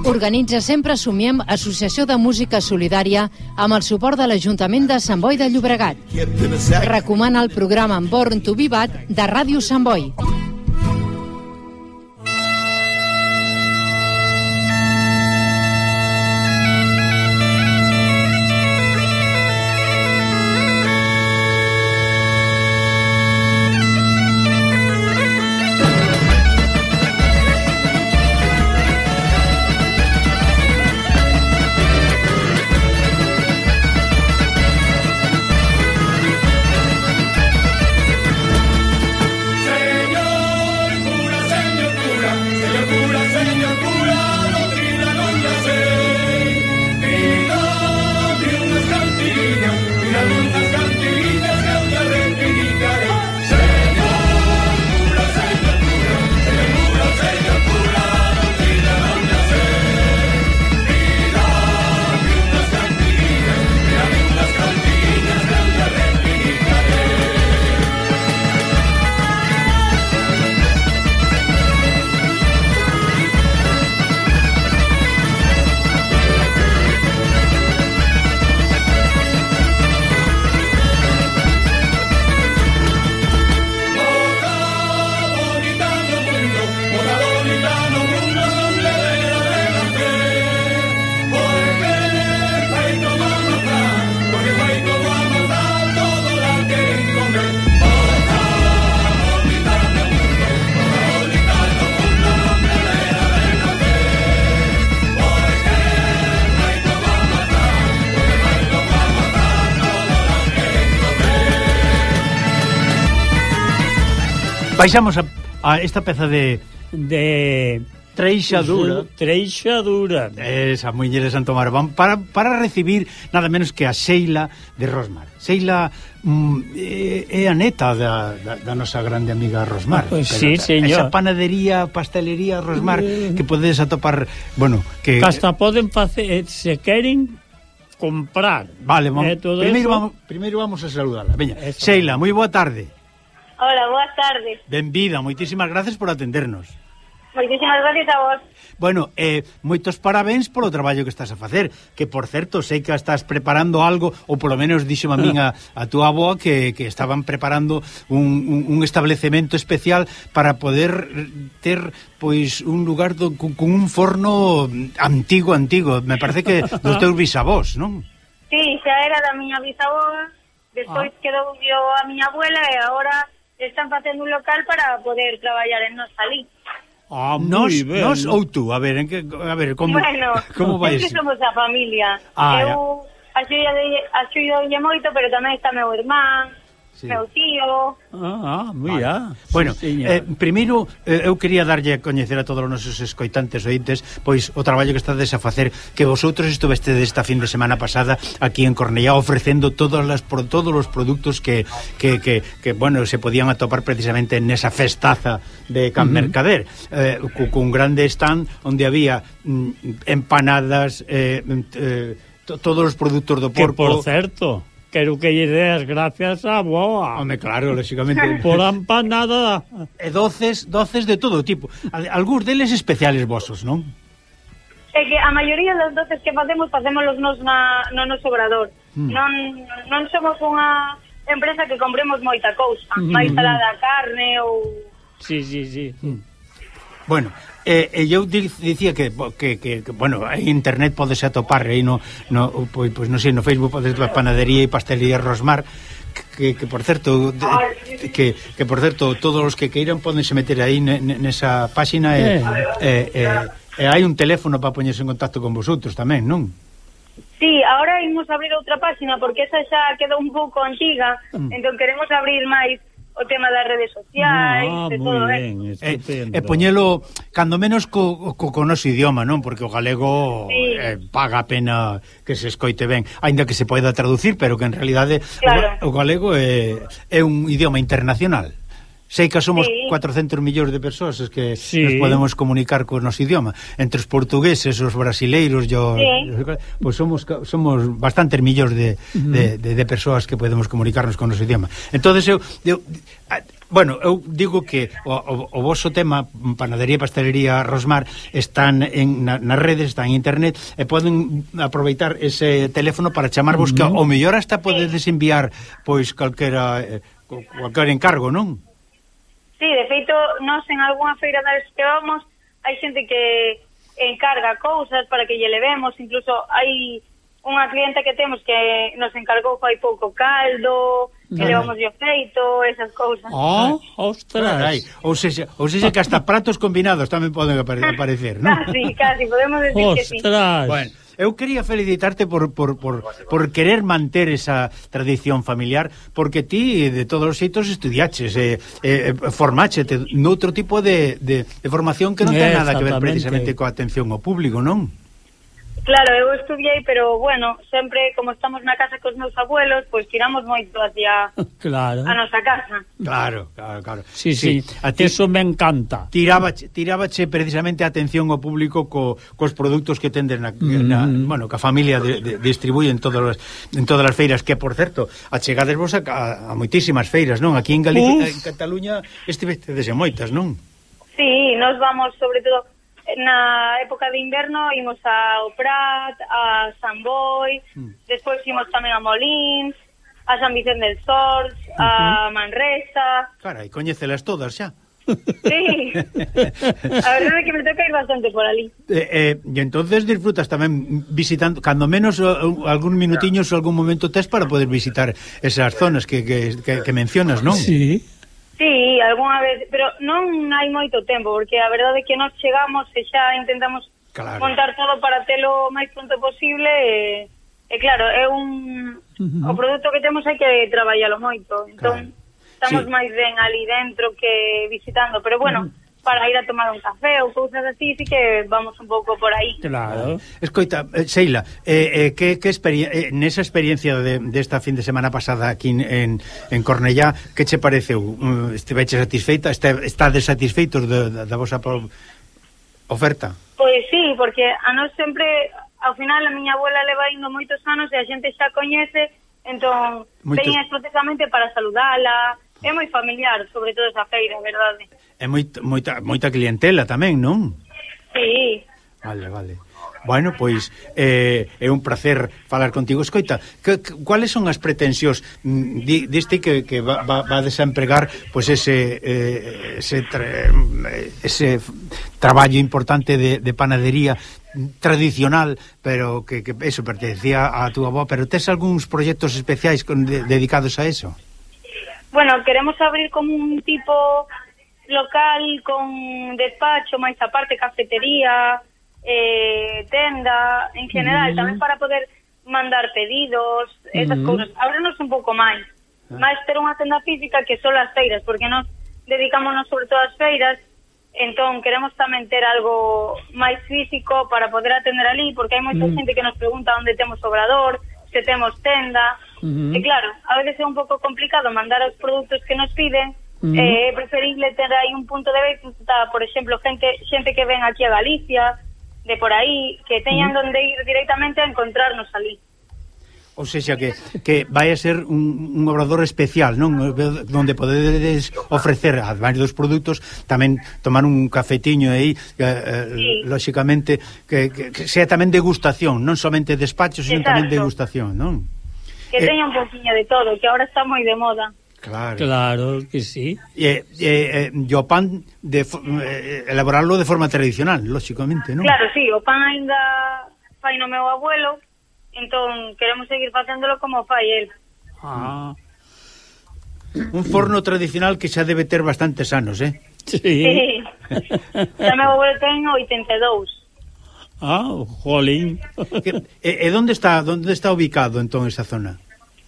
Organitza Sempre Somiem Associació de Música Solidària amb el suport de l'Ajuntament de Sant Boi de Llobregat. Recomana el programa Born to Bad de Ràdio Sant Boi. Baixamos a, a esta peza de... De... Treixadura. Treixadura. Esa muller de Santo Marván para, para recibir nada menos que a Sheila de Rosmar. Sheila mm, é, é a neta da, da, da nosa grande amiga Rosmar. Ah, pois pues sí, señor. Esa panadería, pastelería Rosmar que podedes atopar, bueno, que... Hasta poden facer, eh, se queren, comprar. Vale, vamos, eh, primeiro, eso... vamos, primeiro vamos a saludarla. Veña, Sheila, moi boa tarde. Hola, boas tardes. Benvida, moitísimas gracias por atendernos. Moitísimas gracias a vos. Bueno, eh, moitos parabéns polo traballo que estás a facer, que por certo, sei que estás preparando algo, ou polo menos dixo a min a, a túa avó que, que estaban preparando un, un, un establecemento especial para poder ter pois un lugar do, con, con un forno antigo, antigo, me parece que dos teus bisavós, non? Sí, xa era da miña bisavó, despois ah. quedou a miña abuela e agora están facendo un local para poder traballar en ah, nos ali. Ah, nos, ben, nos ou tú, a ver, en que, a ver, como bueno, *laughs* como vai iso? somos a familia. Ah, Eu axudo moito, pero tamén está meu irmán, sí. meu tío. Ah, ah mira. Vale. Bueno, sí, eh, primeiro eh, eu quería darlle a coñecer a todos os nosos escoitantes ointes pois o traballo que estades a facer que vosotros estuveste desta fin de semana pasada aquí en Cornellá ofrecendo todas las por todos os produtos que, que, que, que bueno, se podían atopar precisamente nesa festaza de Can uh -huh. Mercader, eh, cun grande stand onde había mm, empanadas eh, eh todos os produtos do porco. Que por certo quero que lle deas gracias a boa. Home, claro, lógicamente. *laughs* Por empanada. E doces, doces de todo tipo. Algúns deles especiales vosos, non? É que a maioría dos doces que facemos, facémolos nos na, no noso obrador. Mm. Non, non somos unha empresa que compremos moita cousa, mm -hmm. máis alá da carne ou... Sí, sí, sí. Mm. Bueno, E, e eu dicía que, que, que, que bueno, en internet podes atopar aí no, no, pois, pois non sei, no Facebook podes atopar panadería e pastelería Rosmar que, que por certo que, que por certo todos os que queiran podense meter aí nesa páxina e, eh. e, e, e hai un teléfono para poñerse en contacto con vosotros tamén, non? Sí, ahora imos abrir outra páxina porque esa xa quedou un pouco antiga, mm. entón queremos abrir máis o tema das redes sociais, ah, de todo, ben, eh? E, e eh, eh, poñelo cando menos co, co, co noso idioma, non? Porque o galego sí. eh, paga a pena que se escoite ben, aínda que se poida traducir, pero que en realidade claro. o, o galego é, é un idioma internacional. Sei que somos sí. 400 millóns de persoas que sí. nos podemos comunicar co noso idioma. Entre os portugueses, os brasileiros, yo, sí. pues somos somos bastantes millóns de, uh -huh. de, de, de persoas que podemos comunicarnos con o noso idioma. Entonces eu, eu bueno, eu digo que o, o, o voso tema panadería e pastelería Rosmar están en na, nas redes, están en internet e poden aproveitar ese teléfono para chamarvos uh -huh. que o mellor hasta podedes enviar pois calquera eh, calquera encargo, non? Sí, de feito, nos en algunha feira das que vamos, hai xente que encarga cousas para que lle levemos, incluso hai unha clienta que temos que nos encargou fai pouco caldo, que levamos yo feito, esas cousas. Oh, ostras. Carai, ou seja, ou seja que hasta pratos combinados tamén poden apare aparecer, non? Casi, casi, podemos decir ostras. que sí. Ostras. Bueno, Eu quería felicitarte por, por, por, por querer manter esa tradición familiar, porque ti, de todos os xeitos, estudiaches, eh, eh, formáchete noutro tipo de, de, de formación que non ten nada que ver precisamente coa atención ao público, non? Claro, eu estudiei, pero bueno, sempre como estamos na casa cos meus abuelos, pois tiramos moito hacia *laughs* claro. a nosa casa. Claro, claro, claro. Sí, sí, sí. A ti, eso me encanta. Tirábache, tirábache precisamente a atención ao público co, cos produtos que tenden na, mm -hmm. na mm-hmm. bueno, que a familia de, de, distribuye en todas as en todas as feiras, que por certo, achegades vos a, a, a moitísimas feiras, non? Aquí en Galicia, Uf. en Cataluña estivestedes en moitas, non? Sí, nos vamos sobre todo na época de inverno imos ao Prat, a San Boi, mm. despois imos tamén a Molins, a San Vicente del Sors, uh -huh. a Manresa... Carai, coñecelas todas xa. Sí, a verdade é que me toca ir bastante por ali. Eh, eh, e entonces disfrutas tamén visitando, cando menos uh, algún minutiños ou algún momento tes para poder visitar esas zonas que, que, que, que mencionas, non? Sí, Sí, algunha vez, pero non hai moito tempo, porque a verdade é que nos chegamos e xa intentamos claro. montar todo para telo o máis pronto posible e, e claro, é un uh -huh. o produto que temos hai que traballalo moito, entón claro. estamos sí. máis ben ali dentro que visitando, pero bueno, uh -huh para ir a tomar un café ou cousas así, sí que vamos un pouco por aí. Claro. Ah. Escoita, eh, Seila, eh, eh, que, que experien eh, nesa experiencia de, desta de fin de semana pasada aquí en, en Cornellá, que che pareceu? Mm, estiveche satisfeita? Está, está desatisfeitos da, da vosa oferta? Pois sí, porque a nós sempre, ao final, a miña abuela leva indo moitos anos e a xente xa coñece, entón, Moito... teñes precisamente para saludala, É moi familiar, sobre todo esa feira, verdade. É moita, moita, moita clientela tamén, non? Sí. Vale, vale. Bueno, pois eh, é un placer falar contigo. Escoita, que, que, cuáles son as pretensións mm, di, diste que, que va, va, va a desempregar pois ese, eh, ese, tra, eh, ese traballo importante de, de panadería tradicional, pero que, que eso pertenecía a túa avó, pero tes algúns proxectos especiais con, de, dedicados a eso? Bueno, queremos abrir como un tipo local con despacho, máis aparte, cafetería, eh, tenda, en general, uh -huh. tamén para poder mandar pedidos, esas uh -huh. cousas. Ábrenos un pouco máis. Uh -huh. Ah. Máis ter unha tenda física que só as feiras, porque nos dedicámonos sobre todo ás feiras, entón queremos tamén ter algo máis físico para poder atender ali, porque hai moita uh mm. -huh. xente que nos pregunta onde temos obrador, se temos tenda, Uh -huh. E claro, a veces é un pouco complicado mandar os produtos que nos piden, Uh eh, -huh. É eh, preferible ter aí un punto de vista, por exemplo, gente xente que ven aquí a Galicia, de por aí, que teñan uh -huh. donde ir directamente a encontrarnos ali. Ou seja, que, que vai a ser un, un obrador especial, non? Donde podedes ofrecer, ademais dos produtos, tamén tomar un cafetiño aí, que, sí. lóxicamente, que, que, que sea tamén degustación, non somente despacho, sino Exacto. tamén degustación, non? Que eh, teña un poquinho de todo, que ahora está moi de moda. Claro. Claro que sí. E, e, eh, e, eh, e eh, o pan de eh, elaborarlo de forma tradicional, lóxicamente, non? Claro, sí, o pan ainda fai no meu abuelo, entón queremos seguir facéndolo como fai el. Ah. Un forno tradicional que xa debe ter bastantes anos, eh? Sí. sí. xa meu abuelo ten 82. Ah, jolín. e, e onde está onde está ubicado entón esa zona?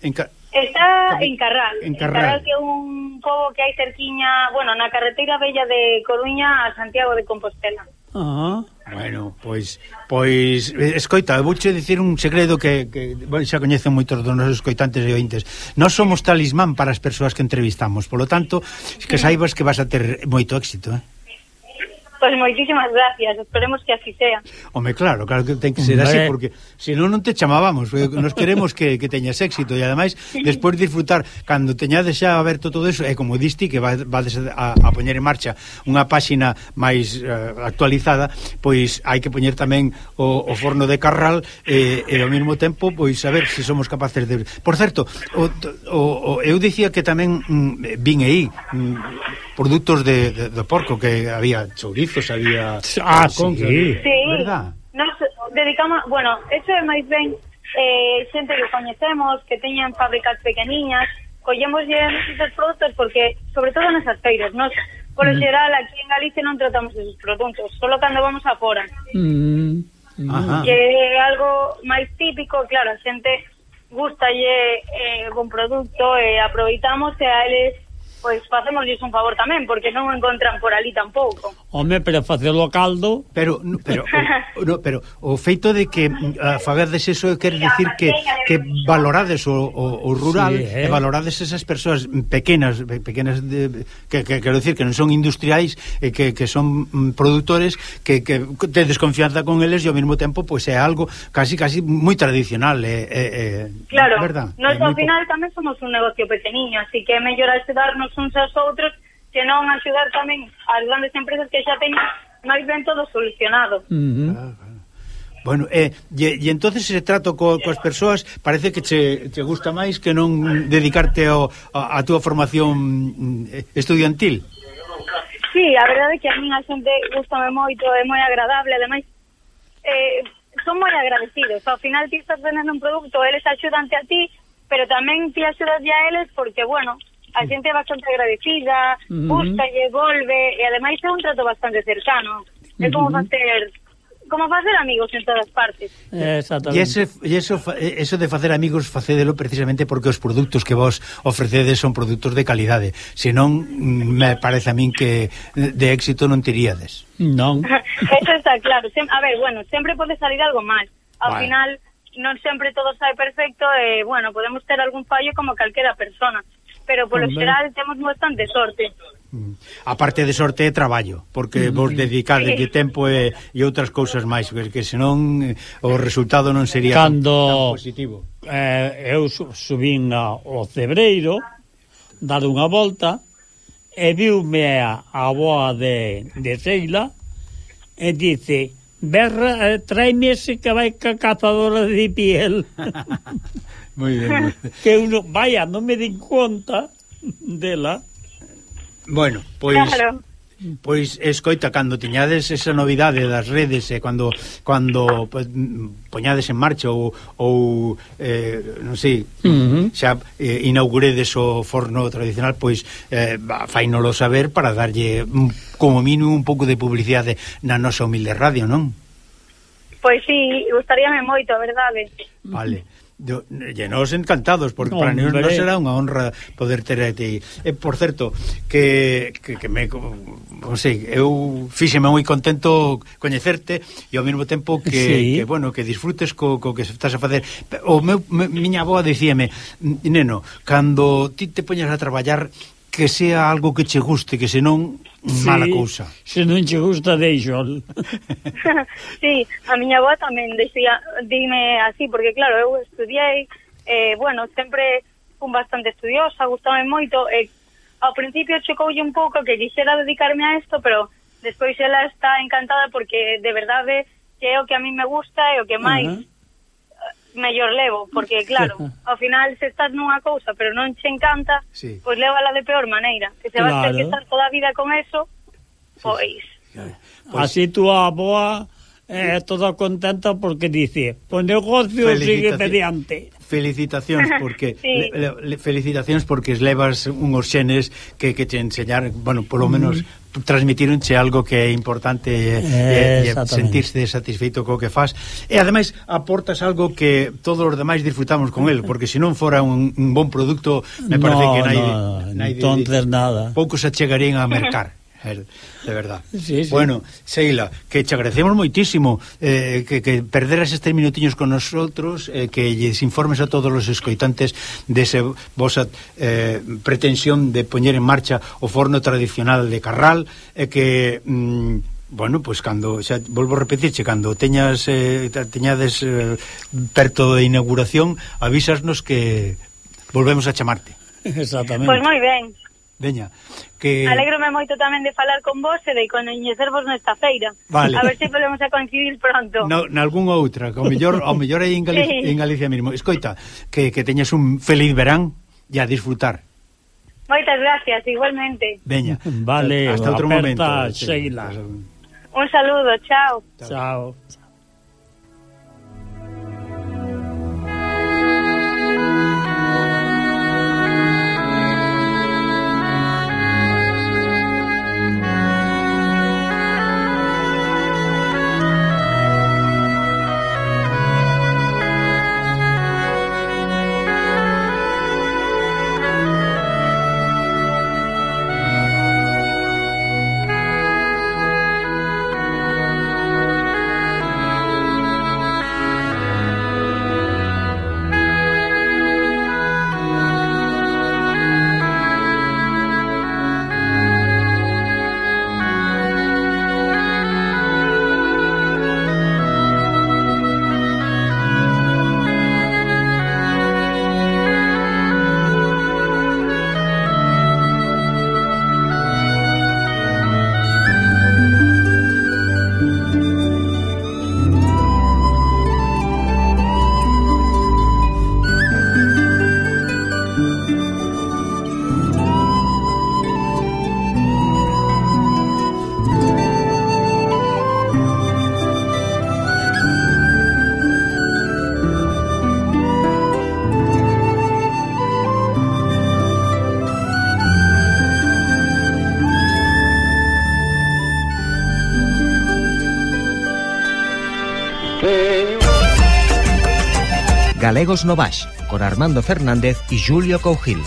En ca... Está en Carral, en Carral. Carral que é un pobo que hai cerquiña, bueno, na carretera bella de Coruña a Santiago de Compostela. Ah, bueno, pois pois escoita, vouche dicir un segredo que, que bueno, xa coñecen moitos dos nosos escoitantes e ointes. Nós somos talismán para as persoas que entrevistamos, polo tanto, que saibas que vas a ter moito éxito, eh? Pois moitísimas gracias, esperemos que así sea. Home, claro, claro que ten que ser así, porque se non non te chamábamos, eh, nos queremos que, que teñas éxito e ademais sí. despois disfrutar cando teñades xa aberto todo eso, é como diste que vades a, a poñer en marcha unha páxina máis uh, eh, actualizada, pois hai que poñer tamén o, o forno de Carral e, e ao mesmo tempo pois saber se si somos capaces de. Por certo, o, o, o eu dicía que tamén mm, vin aí mm, produtos de, de, do porco que había chourizos, había Ah, con sí. sí. verdad? Nos dedicamos, bueno, eso é máis ben eh, xente que coñecemos, que teñan fábricas pequeniñas, collemos esos produtos porque, sobre todo nas feiras, nos, por mm. xeral, aquí en Galicia non tratamos esos produtos, solo cando vamos a fora. Mm. Ajá. Mm. Que é algo máis típico, claro, eh, eh, a xente gustalle eh, bon produto, e eh, aproveitamos e a eles pois facémoslles un favor tamén, porque non o encontran por ali tampouco. Home, pero facelo caldo... Pero, pero, o, *laughs* no, pero o feito de que uh, fagardes eso quer dicir que, que valorades o, o, o rural, sí, eh? e valorades esas persoas pequenas, pequenas de, que, que quero dicir que non son industriais, e que, que son mm, produtores, que, que te desconfianza con eles e ao mesmo tempo pois é algo casi casi moi tradicional. Eh, eh, eh claro, verdad? Nos ao final tamén somos un negocio pequeniño, así que é mellor axudarnos uns aos outros, senón axudar tamén ás grandes empresas que xa teñen máis ben todo solucionado. Uh ah, -huh. bueno. E, eh, e, e entonces ese trato co, coas persoas parece que che, che gusta máis que non dedicarte ao, a, a túa formación mm, estudiantil. Sí, a verdade é que a min a xente gustame moito, é moi agradable, ademais eh, son moi agradecidos. Ao final ti estás vendendo un produto, eles axudante a ti, pero tamén ti axudas a eles porque, bueno, a xente é bastante agradecida, uh -huh. volve, e ademais é un trato bastante cercano. É como facer como facer amigos en todas partes. Exactamente. E ese, y eso, eh, eso de facer amigos facédelo precisamente porque os produtos que vos ofrecedes son produtos de calidade. Senón, mm, me parece a min que de éxito non teríades. Non. *laughs* Eso está claro. Sem, a ver, bueno, sempre pode salir algo mal. Ao vale. final, non sempre todo sai perfecto e, bueno, podemos ter algún fallo como calquera persona pero polo Hombre. xeral temos bastante sorte. Mm. A parte de sorte é traballo, porque mm. vos dedicades sí. tempo e, e outras cousas máis, porque senón eh, o resultado non sería Cando, tan positivo. Eh, eu subín ao Cebreiro, dar unha volta, e viume a, a boa de, de Seila, e dice, Berra, eh, tráeme ese caballo cazadora de piel. *laughs* muy, bien. Que uno, vaya, no me di cuenta de la... Bueno, pues... Claro. Pois escoita cando tiñades esa novidade das redes e cando cando pues, poñades en marcha ou, ou eh, non sei, uh -huh. xa eh, inauguredes o forno tradicional, pois eh fainolo saber para darlle como mínimo un pouco de publicidade na nosa humilde radio, non? Pois si, sí, gustaríame moito, a verdade. Vale. Do, e encantados porque para nós non será unha honra poder ter a ti. E por certo que, que, que me non sei, eu fíxeme moi contento coñecerte e ao mesmo tempo que, sí. que bueno, que disfrutes co, co que estás a facer. O meu me, miña avoa dicíame, neno, cando ti te poñas a traballar que sea algo que che guste, que senón sí, mala cousa. Se non che gusta, deixol. *laughs* sí, a miña avó tamén decía, dime así, porque claro, eu estudiei, eh, bueno, sempre fun bastante estudiosa, gustame moito, e eh, ao principio chocoulle un pouco que quixera dedicarme a isto, pero despois ela está encantada porque de verdade que é o que a mí me gusta e o que máis uh -huh mellor levo, porque claro, *laughs* ao final se estás nunha cousa pero non che encanta, sí. pois lévala de peor maneira, que se claro. vas ter que estar toda a vida con eso, pois... Sí, sí. Pois... pois Así túa boa eh, toda contenta porque dice, o negocio sigue mediante. Felicitacións *laughs* porque sí. le, le, felicitacións porque levas unhos xenes que que te enseñar, bueno, polo menos mm transmitironche algo que é importante e, e, e sentirse satisfeito co que faz. E ademais aportas algo que todos os demais disfrutamos con el porque se non fora un, un bon produto me parece no, que naide, no, naide, entonces nada. poucos achegarían a mercar de verdad. Sí, sí. Bueno, Seila, que te agradecemos moitísimo eh, que, que perderas este minutiños con nosotros, eh, que lles informes a todos os escoitantes dese vosa eh, pretensión de poñer en marcha o forno tradicional de Carral, e eh, que... Mm, Bueno, pois pues cando, xa volvo a repetirche, cando teñas eh, teñades eh, perto de inauguración, avísasnos que volvemos a chamarte. *laughs* Exactamente. Pois pues moi ben veña. Que... Alégrome moito tamén de falar con vos e de coñecervos nesta feira. Vale. A ver se podemos a coincidir pronto. No, nalgún outra, que o mellor, o mellor aí en, Galicia, sí. en Galicia mismo. Escoita, que, que teñas un feliz verán e a disfrutar. Moitas gracias, igualmente. Veña. Vale, hasta outro momento. Sheila. Un saludo, chao. Chao. chao. Con Armando Fernández y Julio Cougil.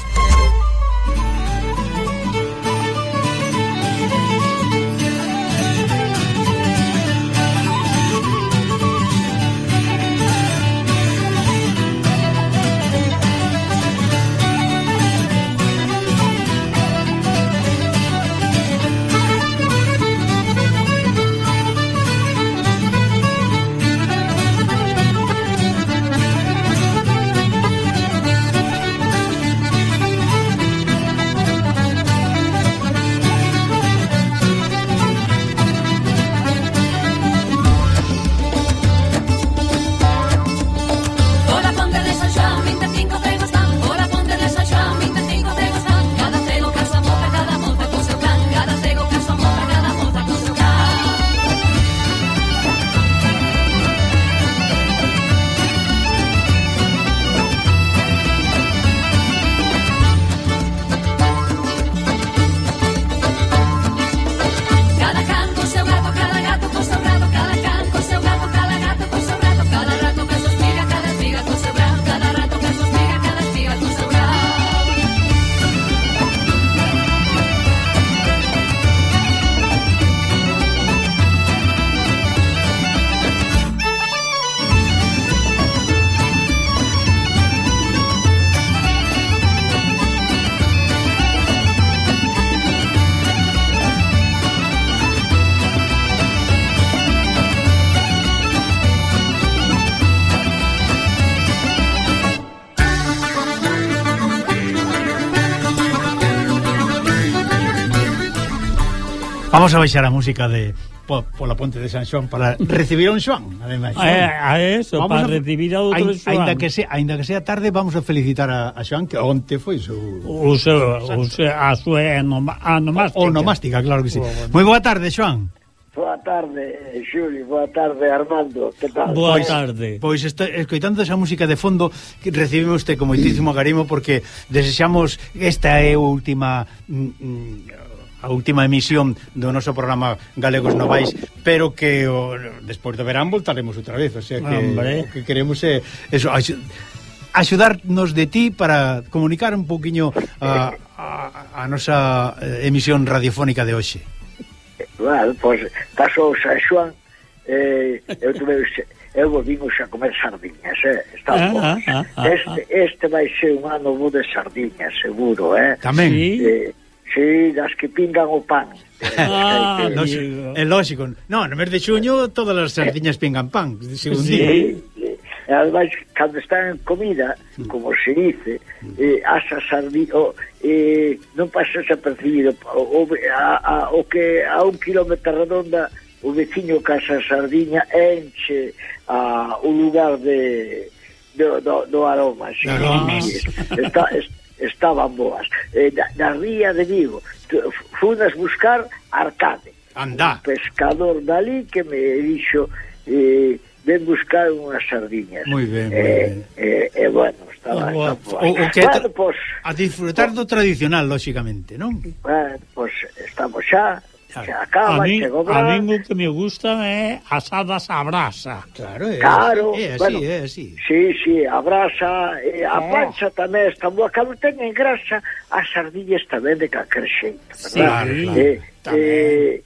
Vamos a baixar a música de po, pola ponte de San Xoán para recibir a un Xoán, ademais. A, a eso, vamos para a, recibir a outro ain, Xoán. Ainda que sea, ainda que sea tarde, vamos a felicitar a, a Xoán que onte foi seu, o seu, o seu a súa anomástica. Onomástica, claro que sí. Bueno. Moi boa tarde, Xoán. Boa tarde, Xulio, boa tarde, Armando, que tal? Boa pois, tarde. Pois está, escoitando esa música de fondo que recibimos te con moitísimo carimo porque desexamos esta é a última mm, mm a última emisión do noso programa Galegos Novais, pero que o, despois do verán voltaremos outra vez, o sea que, Hombre. o que queremos é eh, eso, axudarnos de ti para comunicar un poquinho a, a, a nosa eh, emisión radiofónica de hoxe. Bueno, pois pues, pasou xa Xoan eh, eu tuve eu volvimos a comer sardiñas, eh? Está ah, boas. Ah ah, ah, ah, este, este vai ser un ano bo de sardiñas, seguro, eh? Tamén. Sí. Eh, Sí, das que pingan o pan. Ah, *laughs* no, é lógico. No, no mes de xuño todas as sardiñas pingan pan, segundo sí, día. Sí, ademais, cando están en comida, mm. como se dice, eh, asa sardiña, eh, non pasa desapercibido. O, o, a, a, o que a un kilómetro redonda o veciño casa sardiña enche a, o lugar de, do, do, do aroma. Sí, no, no. Está, está estaban boas. Eh, da, na ría de Vigo, funas buscar Arcade. Andá. Un pescador dali que me dixo eh, ven buscar unhas sardiñas. Moi ben, moi eh, ben. Eh, eh, bueno, estaba... O, o, o que bueno, pues, a disfrutar do tradicional, lóxicamente, non? Bueno, pois pues, estamos xa Claro. Acaba, a mí, chegou. A mí o que me gusta é asadas a brasa. Claro, é, claro, é, así, bueno, é así. Sí, sí, a brasa, eh, eh. a oh. pancha tamén está boa, cando teñen grasa, as sardillas tamén de calquer xeito. Sí, claro, claro. Eh, eh,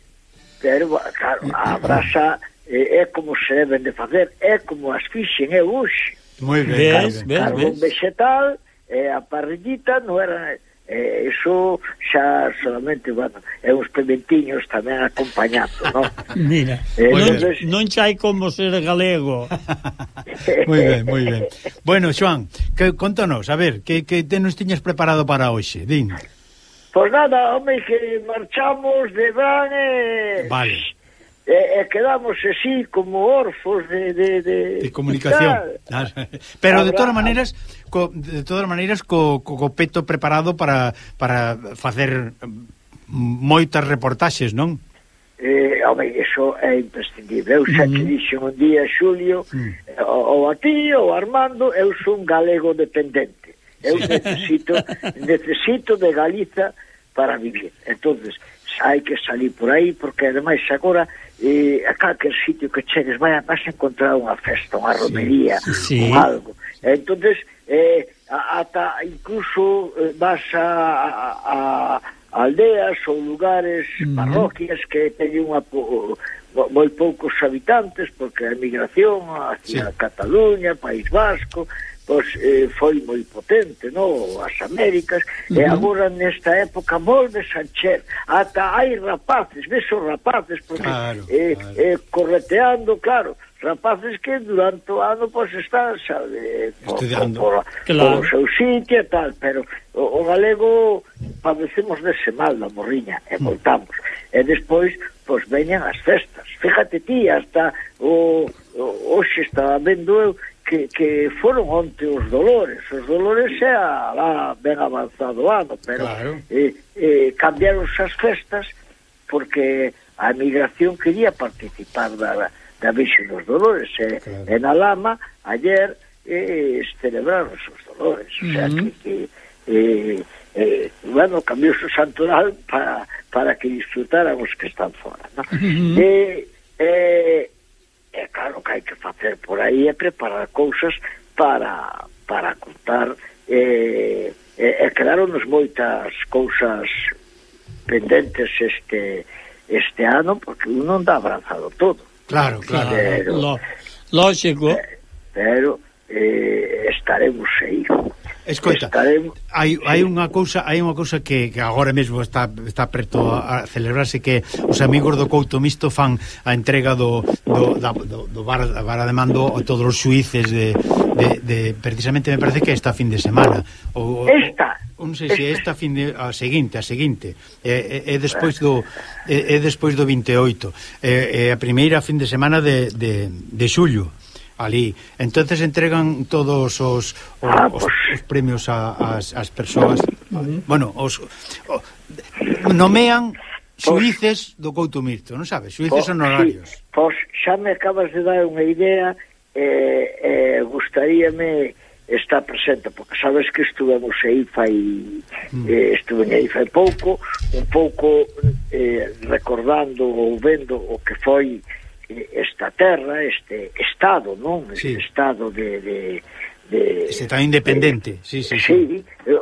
pero, claro, a brasa eh, é como se deben de facer, é como as fixen, é eh, hoxe. Moi ben, ves, ves, ves. vegetal, eh, a parrillita, non era eh, eso xa solamente, bueno, é uns pimentiños tamén acompañando, non? *laughs* Mira, eh, non, entonces... non xa hai como ser galego. *laughs* moi ben, moi ben. Bueno, Joan, que, contanos, a ver, que, que te nos tiñas preparado para hoxe, din. Pois pues nada, home, que marchamos de van e... Vale e, e quedamos así como orfos de de, de, de comunicación. Tal. Pero Habrá... de todas maneiras, co, de todas maneiras co, co, co peto preparado para para facer mm, moitas reportaxes, non? Eh, home, iso é imprescindible. Eu xa que dixen un día, Xulio, mm. ou a ti, ou Armando, eu sou un galego dependente. Eu sí. necesito, *laughs* necesito de Galiza para vivir. entonces hai que salir por aí, porque ademais agora eh, a calquer sitio que chegues vai, vas a encontrar unha festa, unha romería, sí, sí. un algo. Entonces eh, ata incluso eh, vas a, a, a aldeas ou lugares, mm. parroquias que teñen unha po, moi poucos habitantes porque a emigración hacia sí. Cataluña, País Vasco, pois, eh, foi moi potente, no? as Américas, uh -huh. e agora nesta época volve Sancher, ata hai rapaces, ves os rapaces, porque claro, eh, claro. Eh, correteando, claro, rapaces que durante o ano pois están sabe, Estudiando. por, por, claro. por o seu sitio e tal, pero o, o galego padecemos dese mal da morriña e mm. voltamos. E despois pois veñan as festas. Fíjate ti, hasta o, o hoxe estaba vendo eu que, que foron onte os dolores os dolores xa lá ben avanzado o ano pero claro. eh, eh, cambiaron as festas porque a emigración quería participar da, da Virxe dos Dolores e, claro. en Alama ayer eh, celebraron os Dolores o sea uh -huh. que, que eh, eh, bueno, cambiou o santoral para, para que disfrutaran os que están fora ¿no? uh -huh. eh, eh, E claro que hai que facer por aí é preparar cousas para, para contar e, e, e quedaronos moitas cousas pendentes este este ano porque un non dá abrazado todo. Claro, claro. Pero, Lo, lógico. Eh, pero eh, estaremos aí. Escoita, Estaremos... hai, hai unha cousa hai unha cousa que, que agora mesmo está está preto a celebrarse que os amigos do Couto Misto fan a entrega do, do, da, do, do bar, da vara de mando a todos os suíces de, de, de precisamente me parece que esta fin de semana ou, esta non sei se esta fin de, a seguinte, a seguinte. É, é, é despois do é, é despois do 28. É, é a primeira fin de semana de, de, de xullo. Alí. Entonces entregan todos os, os, ah, pues... os, os premios a, as, as persoas. Bueno, os o, nomean pois. xuíces do Couto Mirto, non sabes? Xuíces pois, honorarios. Sí, pois xa me acabas de dar unha idea eh, eh, gustaríame está presente, porque sabes que estuvemos aí fai eh, estuve aí fai mm. pouco un pouco eh, recordando ou vendo o que foi eh, esta terra, este Estado, non? Este sí. Estado de... de, de este tan independente, de, sí, sí, sí. sí. *laughs*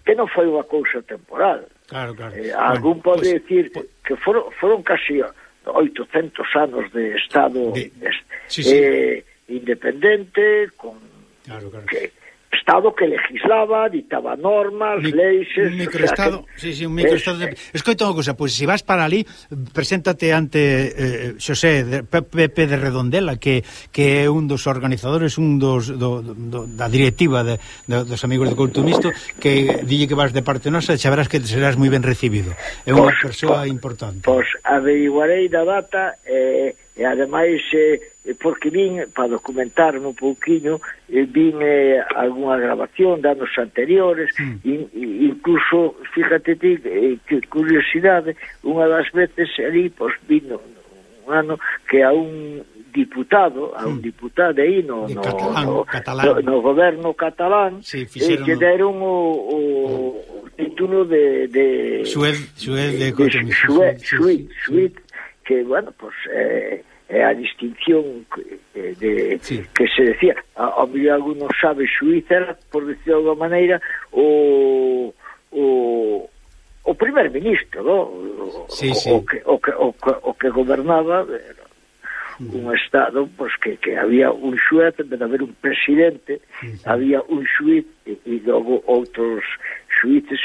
Que non foi unha cousa temporal. Claro, claro. Eh, bueno, algún pode pues, decir pues, que foron, foron casi 800 anos de Estado de, de, sí, sí. Eh, independente, con... Claro, claro. Que, Estado que legislaba, dictaba normas, Mi, leixes... Un microestado, o sea, que... sí, sí, un microestado... De... Escoita unha cousa, pois pues, se si vas para ali, preséntate ante eh, Xosé de, Pepe de Redondela, que, que é un dos organizadores, un dos do, do, da directiva de, de, dos amigos de Cultumisto, que dille que vas de parte nosa e xa verás que serás moi ben recibido. É unha pues, persoa pues, importante. Pois pues, averiguarei da data... Eh, e ademais eh, Eh, porque vin, para documentarme un pouquiño, eh, vin eh, algunha grabación de anos anteriores, sí. in, incluso, fíjate ti, eh, que curiosidade, unha das veces ali, pois, vino un ano que a un diputado, a un mm. diputado aí no, eh, no, catalán, no, catalán. no, no goberno catalán, sí, fixeron... eh, que deron o, o, o título de... de Suez, Suez de... de Suez, Suez, Suez, sí, Suez, que, bueno, pois... Pues, eh, é a distinción eh, de, sí. que se decía ao mellor algunos sabe Suiza era, por decirlo de alguma maneira o, o o primer ministro no? o, sí, sí. O, que, o, que, o, que, o que gobernaba era mm. un estado pues, que, que había un xuez en vez de haber un presidente sí, sí. había un xuiz e, e logo outros xuíces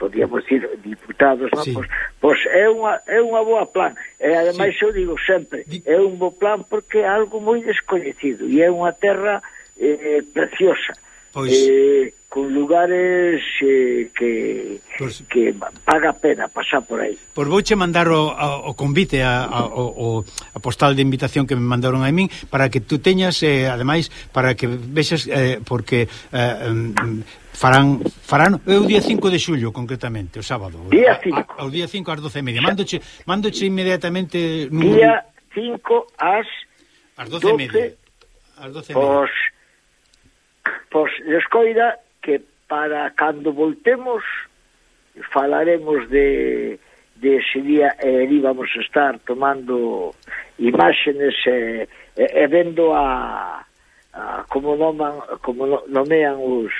podíamos ir diputados, non? Sí. Pois, pois é unha é unha boa plan. E ademais sí. eu digo sempre, é un bo plan porque é algo moi descoñecido e é unha terra eh, preciosa. Pois... Eh, con lugares eh, que pois... que paga pena pasar por aí. Pois vouche mandar o, o convite a, a, o, a postal de invitación que me mandaron a min para que tú teñas eh, ademais para que vexas eh, porque eh, um, farán farán é o día 5 de xullo concretamente, o sábado. Día 5. O día 5 ás 12:30. Mándoche mándoche inmediatamente nun... Día 5 ás Ás 12:30. Ás 12:30. Os pois escoida que para cando voltemos falaremos de de ese día e eh, íbamos a estar tomando imágenes e, eh, e, eh, e vendo a, a como noman como nomean os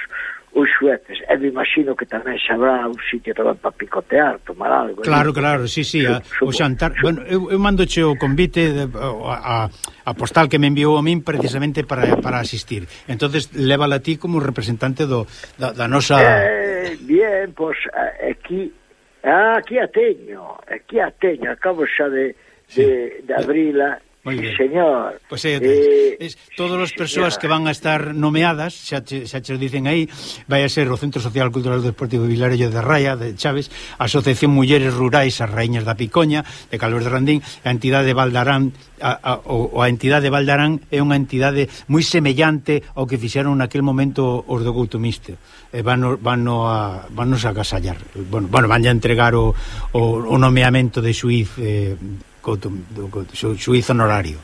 os xueces e me imagino que tamén xa habrá un sitio tamén para picotear, tomar algo Claro, claro, sí, sí, a, o xantar bueno, eu, eu mandoche o convite de, a, a postal que me enviou a min precisamente para, para asistir. Entonces lévala ti como representante do, da, da nosa... Eh, bien, pois pues, eh, aquí ah, aquí a teño aquí a teño, acabo xa de, sí. de, de eh, abrila Moi sí, señor. Pois é, eh, es, todas as sí, persoas que van a estar nomeadas, xa, xa che dicen aí, vai a ser o Centro Social Cultural do Deportivo Vilarello de Raya, de Chaves, a Asociación Mulleres Rurais as Raíñas da Picoña, de Calvert de Randín, a entidade Valdarán, a, a, o, a entidade Valdarán é unha entidade moi semellante ao que fixeron naquel momento os do Couto Mixto. E van, van, a, van a agasallar. Bueno, bueno, van a entregar o, o, o nomeamento de xuiz eh, co, do, co, xu, xuiz honorario.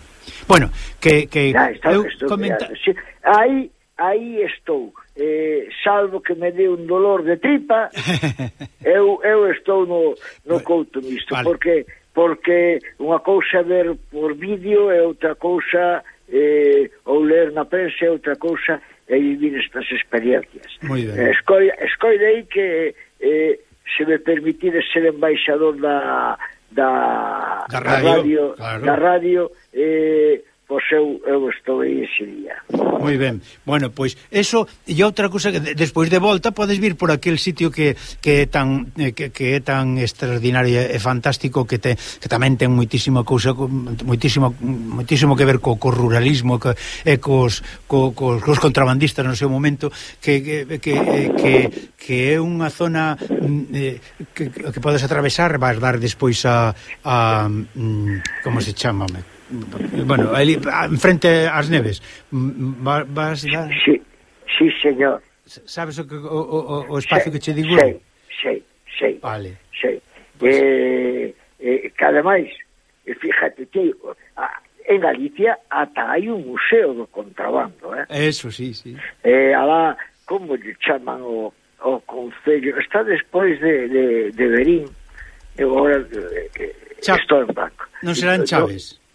Bueno, que, que ya, está, eu estou, comenta... Aí, aí estou, eh, salvo que me dé un dolor de tripa, *laughs* eu, eu estou no, no couto misto, vale. porque porque unha cousa ver por vídeo é outra cousa eh, ou ler na prensa é outra cousa e vivir estas experiencias. Eh, Escoidei aí que eh, se me permitire ser embaixador da, da, da radio, da radio, claro. da radio eh, pois eu, eu estou aí ese día. Moi ben. Bueno, pois eso e outra cousa que de, despois de volta podes vir por aquel sitio que, que é tan eh, que, que é tan extraordinario e fantástico que te, que tamén ten muitísimo cousa muitísimo muitísimo que ver co, co ruralismo que, e cos, co, cos, cos contrabandistas no seu momento que que, que, que, que é unha zona mm, eh, que, que podes atravesar vas dar despois a, a mm, como se chama Bueno, ali, enfrente ás neves Va, vas dar... Sí, sí, señor Sabes o, que, o, o, o espacio sí, que che digo? Sei, sei, sei Vale sei. Pues... Eh, eh, que ademais eh, fíjate, que en Galicia ata hai un museo do contrabando, eh? Eso, sí, sí. Eh, alá, como lle chaman o, o Concello? Está despois de, de, de Berín, agora eh, estou en banco. Non serán Chaves? No,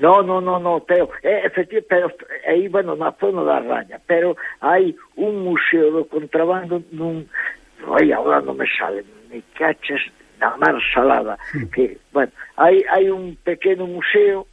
No, no, no, no, pero, eh, pero aí, bueno, na zona da Raña, pero hai un museo do contrabando nun, Ai, agora non me sale, me caches na mar salada, sí. que, bueno, hai, hai un pequeno museo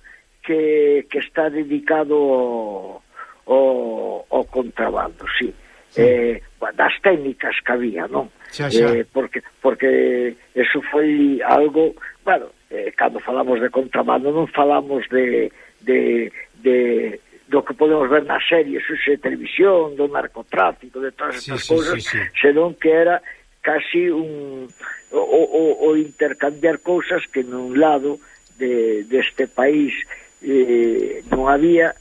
que, que está dedicado ao, ao contrabando, sí. Sí. Eh, das técnicas que había, non? Xa, xa. Eh, porque, porque eso foi algo, bueno, eh, cando falamos de contrabando non falamos de, de, de do que podemos ver nas series de televisión, do narcotráfico, de todas estas sí, sí, cousas, sí, sí. senón que era casi un o, o, o intercambiar cousas que nun lado de, deste país eh, non había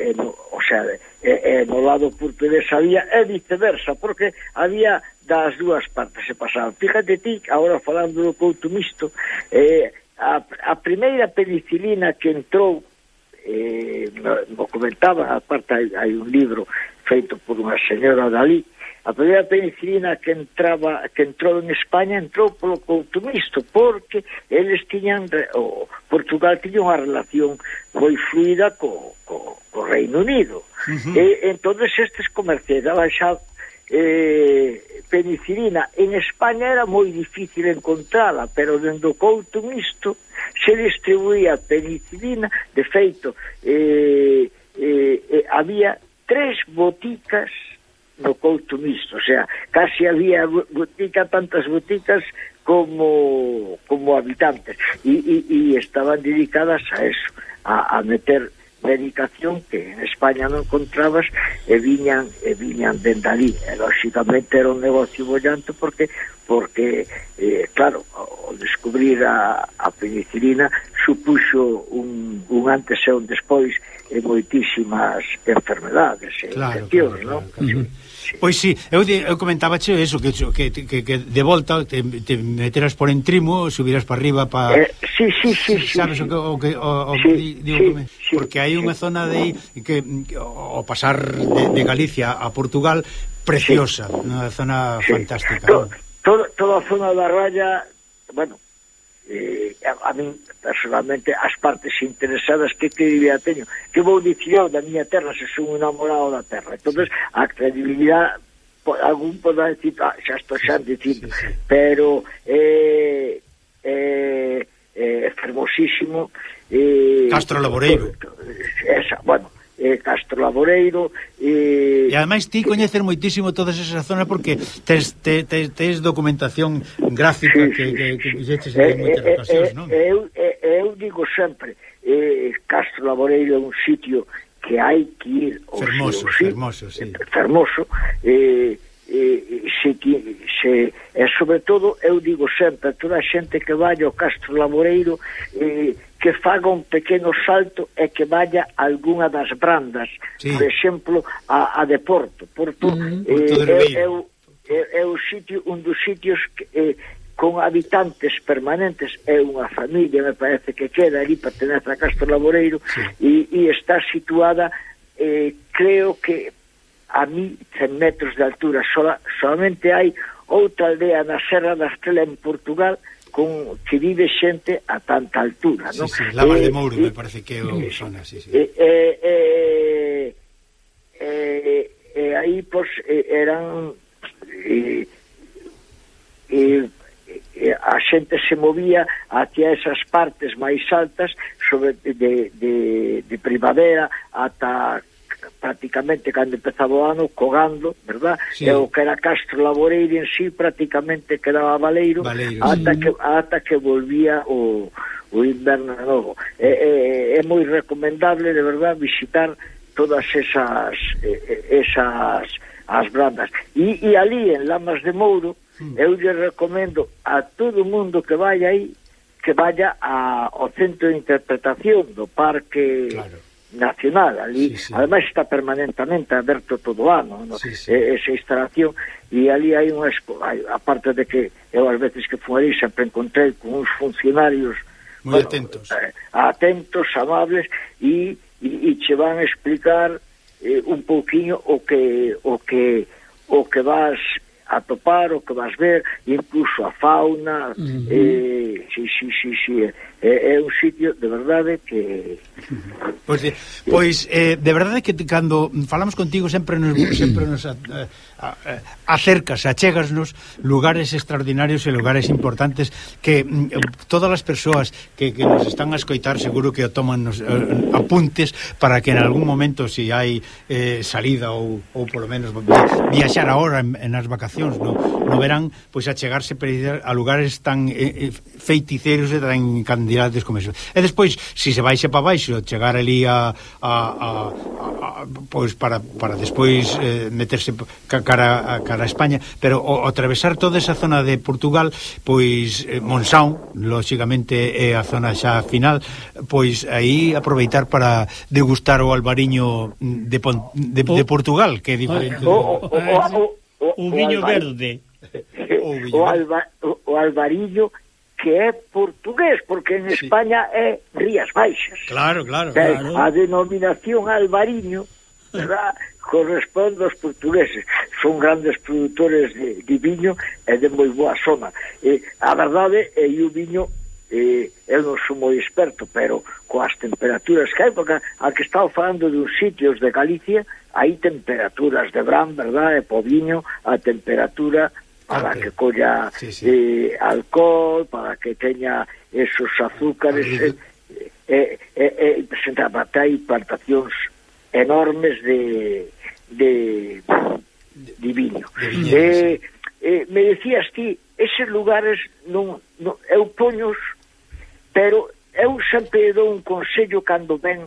eh, no, o sea, eh, eh, no lado portugués había e viceversa, porque había das dúas partes se pasaban. Fíjate ti, agora falando do couto mixto, eh, a, a primeira penicilina que entrou eh, mo comentaban, aparte hai, hai un libro feito por unha señora Dalí, a primeira penicilina que entraba que entrou en España entrou polo coutumisto, porque eles tiñan o Portugal tiña unha relación moi fluida co, co, co Reino Unido. Uh -huh. E entonces estes comerciantes xa eh, penicilina. En España era moi difícil encontrala, pero dentro do couto misto se distribuía penicilina, de feito, eh, eh, eh, había tres boticas no couto misto. o sea, casi había botica, tantas boticas como como habitantes e, e, e estaban dedicadas a eso, a, a meter medicación que en España non encontrabas e viñan e viñan dende ali e lógicamente era un negocio bollante porque porque eh, claro ao descubrir a, a penicilina supuxo un, un antes e un despois e moitísimas enfermedades e claro, infeccións, claro, non? Claro, claro. Pois sí, eu, di- eu comentaba che eso, que, que, que, que de volta te, te meteras por entrimo, subiras para arriba para... Eh, sí, sí, sí, sí. Sabes sí, o que... O que o, o, sí, digo, sí, me, sí, porque hai unha zona de que o pasar de, de Galicia a Portugal preciosa, sí. unha zona sí. fantástica. To, no, toda, toda a zona da raya, bueno, eh, a, a min personalmente as partes interesadas que credibilidad teño. Que vou dicir eu da miña terra se son enamorado da terra. Entonces a credibilidade po, algún poda decir ah, xa estou xa dicindo sí, sí. pero eh, eh, eh fermosísimo eh, Castro Laboreiro esa, bueno eh, Castro Laboreiro eh, e ademais ti coñeces moitísimo todas esas zonas porque tes, te, te, tes documentación gráfica sí, que, sí, que, que, que, moitas que, que, non? Eu, eu digo sempre eh, Castro Laboreiro é un sitio que hai que ir ao fermoso, sí, fermoso, sí. fermoso eh, eh, se, se, e sobre todo eu digo sempre a toda a xente que vai ao Castro Laboreiro eh, que faga un pequeno salto e que vaya a algunha das brandas, sí. por exemplo, a, a de Porto. Porto, mm, eh, Porto é, é, o, é, é o sitio, un dos sitios que, eh, con habitantes permanentes, é unha familia, me parece que queda ali, pertenece a Castro Laboreiro, sí. e, e está situada, eh, creo que a 1.100 metros de altura. Sola, solamente hai outra aldea na Serra da Estrela en Portugal con que vive xente a tanta altura, non? Sí, sí, Lavas eh, de Mouro, eh, me parece que é o eh, zona, sí, sí. Eh, eh, eh, eh, eh, aí, pois, eh, eran... Eh, eh, eh, a xente se movía hacia esas partes máis altas sobre de, de, de primavera ata prácticamente cando empezaba o ano cogando, verdad? Sí. E o que era Castro Laboreiro en sí prácticamente quedaba Valeiro, Valeiro ata, sí. que, ata que volvía o, o inverno de novo. É, é, é moi recomendable, de verdad, visitar todas esas esas as brandas. E, e ali, en Lamas de Mouro, sí. eu lle recomendo a todo mundo que vaya aí que vaya a, ao centro de interpretación do parque... Claro nacional ali sí, sí. además está permanentemente aberto todo o ano no? sí, sí. E, esa instalación e ali hai unha aparte de que eu as veces que fui ali sempre encontrei con uns funcionarios moi bueno, atentos eh, atentos, amables e, e, e che van a explicar eh, un pouquiño o que o que o que vas a topar, o que vas ver, incluso a fauna, uh -huh. eh, sí, sí, sí, sí. É, é un sitio de verdade que Pois, *laughs* pues, pois eh, de verdade que cando falamos contigo sempre nos *clears throat* sempre nos a, a, acercas, achegasnos lugares extraordinarios e lugares importantes que mm, todas as persoas que, que nos están a escoitar seguro que o toman nos, eh, apuntes para que en algún momento se si hai eh, salida ou, ou polo menos viaxar agora en, en as vacacións no, no verán, pois achegarse a lugares tan eh, feiticeiros e tan candidatos como eso. E despois, se se baixa para baixo, chegar ali a, a, a, a, a pois para, para despois eh, meterse cara, a, cara a España, pero o, atravesar toda esa zona de Portugal, pois eh, Monsaun, lóxicamente é a zona xa final, pois aí aproveitar para degustar o albariño de, Pon, de, de Portugal, que é diferente. O, o, o, o, o, o, o viño verde. O, o, alba, o, o albarillo que é portugués, porque en sí. España é Rías Baixas. Claro, claro, que claro. A denominación albariño ¿verdad? *laughs* corresponde aos portugueses. Son grandes produtores de, de viño e de moi boa zona. E, a verdade é o viño eh, eu non sou moi experto, pero coas temperaturas que hai, porque a que estaba falando de uns sitios de Galicia, hai temperaturas de verán, verdad, e po viño, a temperatura para que colla sí, sí. Eh, alcohol, para que teña esos azúcares, eh, eh, eh, eh, se plantacións enormes de de, de viño. De eh, eh, me decías ti, eses lugares non, non eu poños, pero eu sempre dou un consello cando ven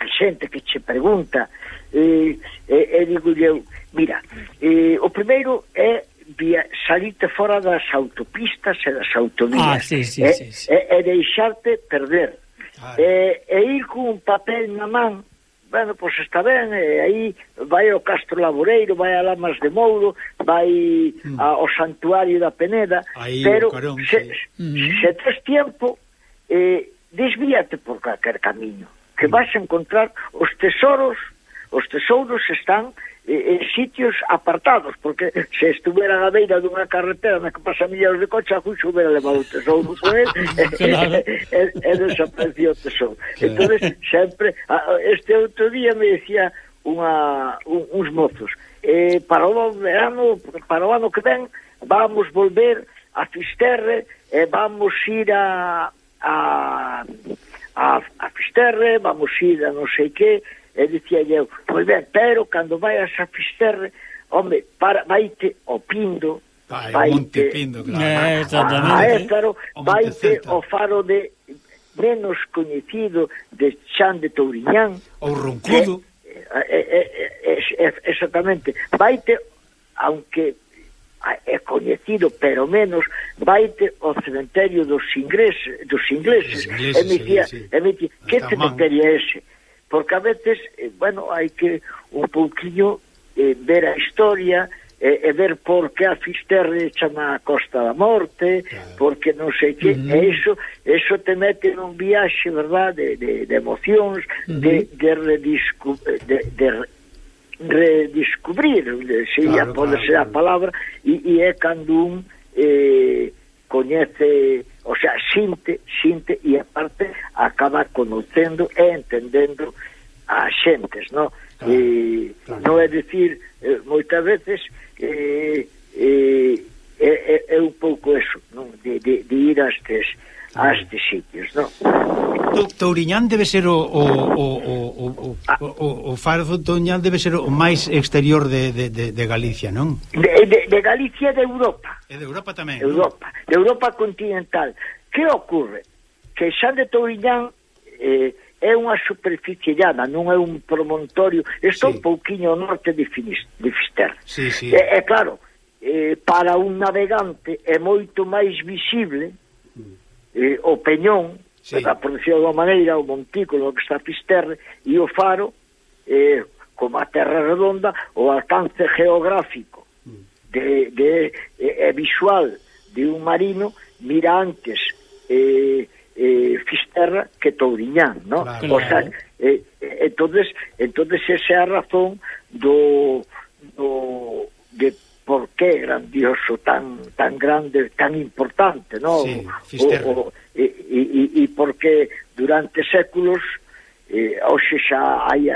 a xente que che pregunta eh, e, e digo eu, mira, eh, o primeiro é via salirte fora das autopistas e das autovías ah, sí, sí, e, sí, sí. E, e deixarte perder Eh, e, e ir cun papel na man bueno, pois está ben, e aí vai ao Castro Laboreiro, vai a Lamas de Mouro, vai mm. a, ao Santuario da Peneda, aí, pero carón, se, sí. Mm-hmm. se tes tiempo, eh, desvíate por calquer camiño, que mm. vas a encontrar os tesoros os tesouros están eh, en sitios apartados, porque se estuvera a beira dunha carretera na que pasa millóns de coche, a Juxo hubiera levado o tesouro con él, *laughs* ah, claro. *laughs* e, e, desapareció o tesouro. Entonces sempre, este outro día me decía unha, un, uns mozos, eh, para o verano, para o ano que ven, vamos volver a Fisterre, eh, vamos ir a, a, a, a Fisterre, vamos ir a non sei que, e dicía eu, pois ben, pero cando vai a Safisterre, home, para, vaite o Pindo, ah, Vai, vai Monte te, Pindo, claro. Eh, a vai te o faro de menos coñecido de Chan de Touriñán. O Roncudo. Eh, eh, eh, eh exactamente. Vaite, aunque ah, é coñecido, pero menos, vaite ao cementerio dos ingleses, dos ingleses, ingleses e me dicía, sí, sí. que cementerio é ese? porque a veces, eh, bueno, hai que un pouquiño eh, ver a historia e, e ver por que a Fisterre chama a Costa da Morte, claro. porque non sei que, uh -huh. e iso, iso te mete nun viaxe, verdad, de, de, de emocións, uh -huh. de, de, rediscu, de, de redescubrir, se claro, pode claro, ser a palabra, e, e é cando un eh, coñece o sea, xinte, xinte e aparte acaba conocendo e entendendo a xentes, no? Claro, e, claro. non é dicir eh, moitas veces eh, eh, é, é, é un pouco eso, non? De, de, de ir a estes a estes sitios, non? Touriñán debe ser o o, o, o, o, ah. o, o, o faro Touriñán debe ser o máis exterior de, de, de, de Galicia, non? De, de, de Galicia de Europa. E de Europa tamén. Europa, de Europa continental. Que ocorre? Que xa de Touriñán eh, é unha superficie llana, non é un promontorio. Está sí. un pouquiño ao norte de, Finis, de Fisterra. Sí, sí. É, é claro, eh, para un navegante é moito máis visible eh, o Peñón, sí. Eh, da de da maneira, o Montículo, que está Fisterre, e o Faro, eh, como a Terra Redonda, o alcance geográfico mm. de, de, eh, eh, visual de un marino mira antes eh, eh, Fisterra que Touriñán, ¿no? Claro, o sea, eh, eh, entonces, entonces esa é a razón do, do de por que grandioso tan tan grande, tan importante, no? Sí, Fisterra. o, o, e, e, e porque durante séculos eh, hoxe xa hai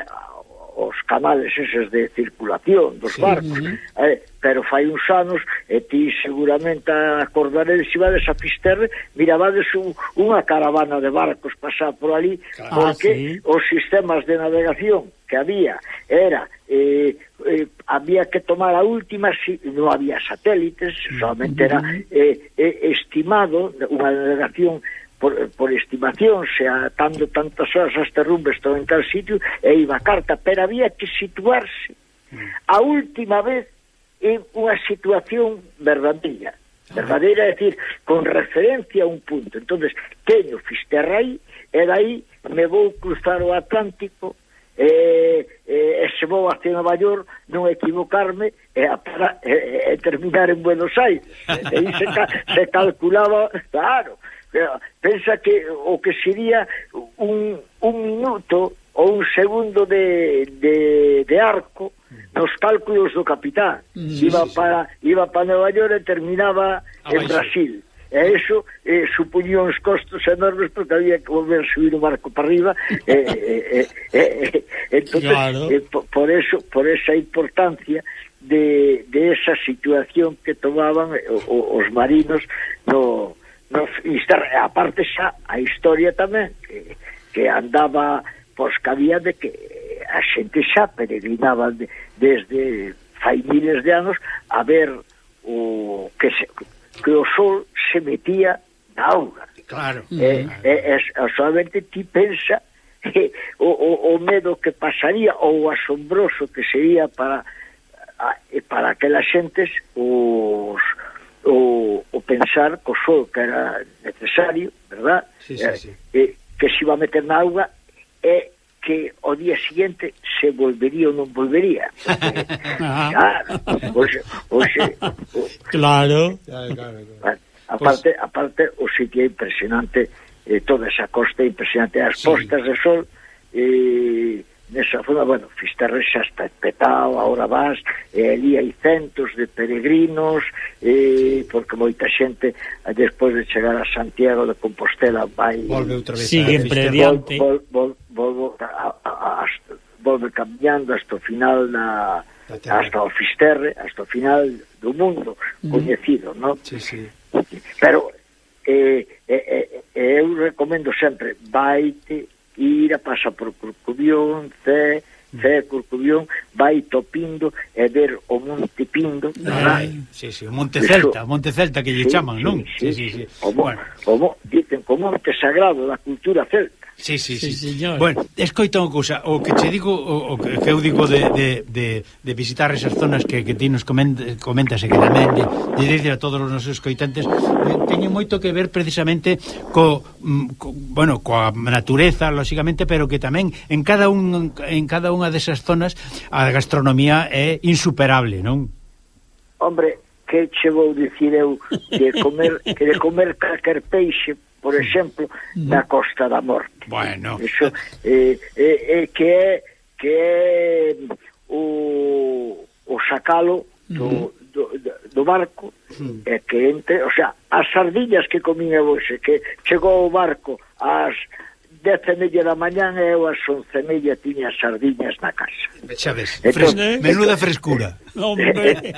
os canales eses de circulación dos sí, barcos uh -huh. eh, pero fai uns anos e ti seguramente acordaredes se vades a Fisterre mirabades un, unha caravana de barcos pasar por ali claro, porque ah, sí. os sistemas de navegación que había era eh, eh, había que tomar a última si non había satélites mm, solamente era eh, eh, estimado unha navegación por, por estimación, se atando tantas horas as rumbo, estou en tal sitio, e iba a carta, pero había que situarse. A última vez en unha situación verdadeira. Verdadeira, é dicir, con referencia a un punto. entonces teño Fisterraí, e dai me vou cruzar o Atlántico, e, e, e se vou hacia Nova York non equivocarme e, a para, e, e terminar en Buenos Aires. E aí se, ca, se calculaba, claro, Eh, pensa que o que sería un, un minuto ou un segundo de, de, de arco nos cálculos do capitán. Mm. Sí, iba, sí, para, iba para Nova York e terminaba ah, en Brasil. E iso eh, supuñía uns costos enormes porque había que volver a subir o barco para arriba. Eh, eh, eh, eh, entonces, claro. eh, por, por, eso, por esa importancia de, de esa situación que tomaban eh, os marinos no, nos instar, aparte xa a historia tamén que, que andaba pois que había de que eh, a xente xa peregrinaba de, desde fai miles de anos a ver o que se, que o sol se metía na auga. Claro. E, claro. eh, solamente ti pensa que *laughs* o, o, o medo que pasaría ou o asombroso que sería para a, para aquelas xentes os o, o pensar co sol que era necesario, verdad? Sí, sí, eh, sí. Eh, que se iba a meter na auga e que o día siguiente se volvería ou non volvería. *laughs* Porque, ah, oxe. o, claro. claro, claro, claro. Aparte, pues... aparte o sitio é impresionante, eh, toda esa costa é impresionante, as sí. postas de sol eh, nesa zona, bueno, Fisterre xa está espetado, ahora vas, e ali hai centos de peregrinos, e, porque moita xente, despois de chegar a Santiago de Compostela, vai... Volve outra vez Sigue a Fisterre. Vol, vol, vol, vol, a, a, a, volve camiando hasta o final da... hasta o Fisterre, hasta o final do mundo mm. coñecido, non? Sí, sí. Pero eh, eh, eh, eh, eu recomendo sempre, vaite Ira, pasa por Corcubión, Cé, Cé, Corcubión, vai topindo e ver o Monte Pindo. Ai, sí, sí, o Monte Celta, o Monte Celta que lle sí, chaman, non? Sí, sí, sí, sí. O, bueno. o, o, dicen o Monte Sagrado da cultura celta. Sí, sí, sí. sí. Señor. Bueno, escoita unha cousa, o que che digo, o, o que eu digo de, de, de, de visitar esas zonas que, que ti nos comentas, comentas e que tamén de, de a todos os nosos escoitantes, eh, teñen moito que ver precisamente co, mm, co bueno, coa natureza, lóxicamente, pero que tamén en cada un en cada unha desas zonas a gastronomía é insuperable, non? Hombre, que che vou dicir eu de comer, que de comer calquer peixe por exemplo, na Costa da Morte. Bueno. Eso, eh, eh, eh, que é que é o, o sacalo do, do, do, barco é e que entre, o sea, as sardiñas que comín hoxe, que chegou o barco ás dez e media da mañán e eu ás once e media tiña sardiñas na casa. Xa ves, entón, fres... menuda frescura. Hombre.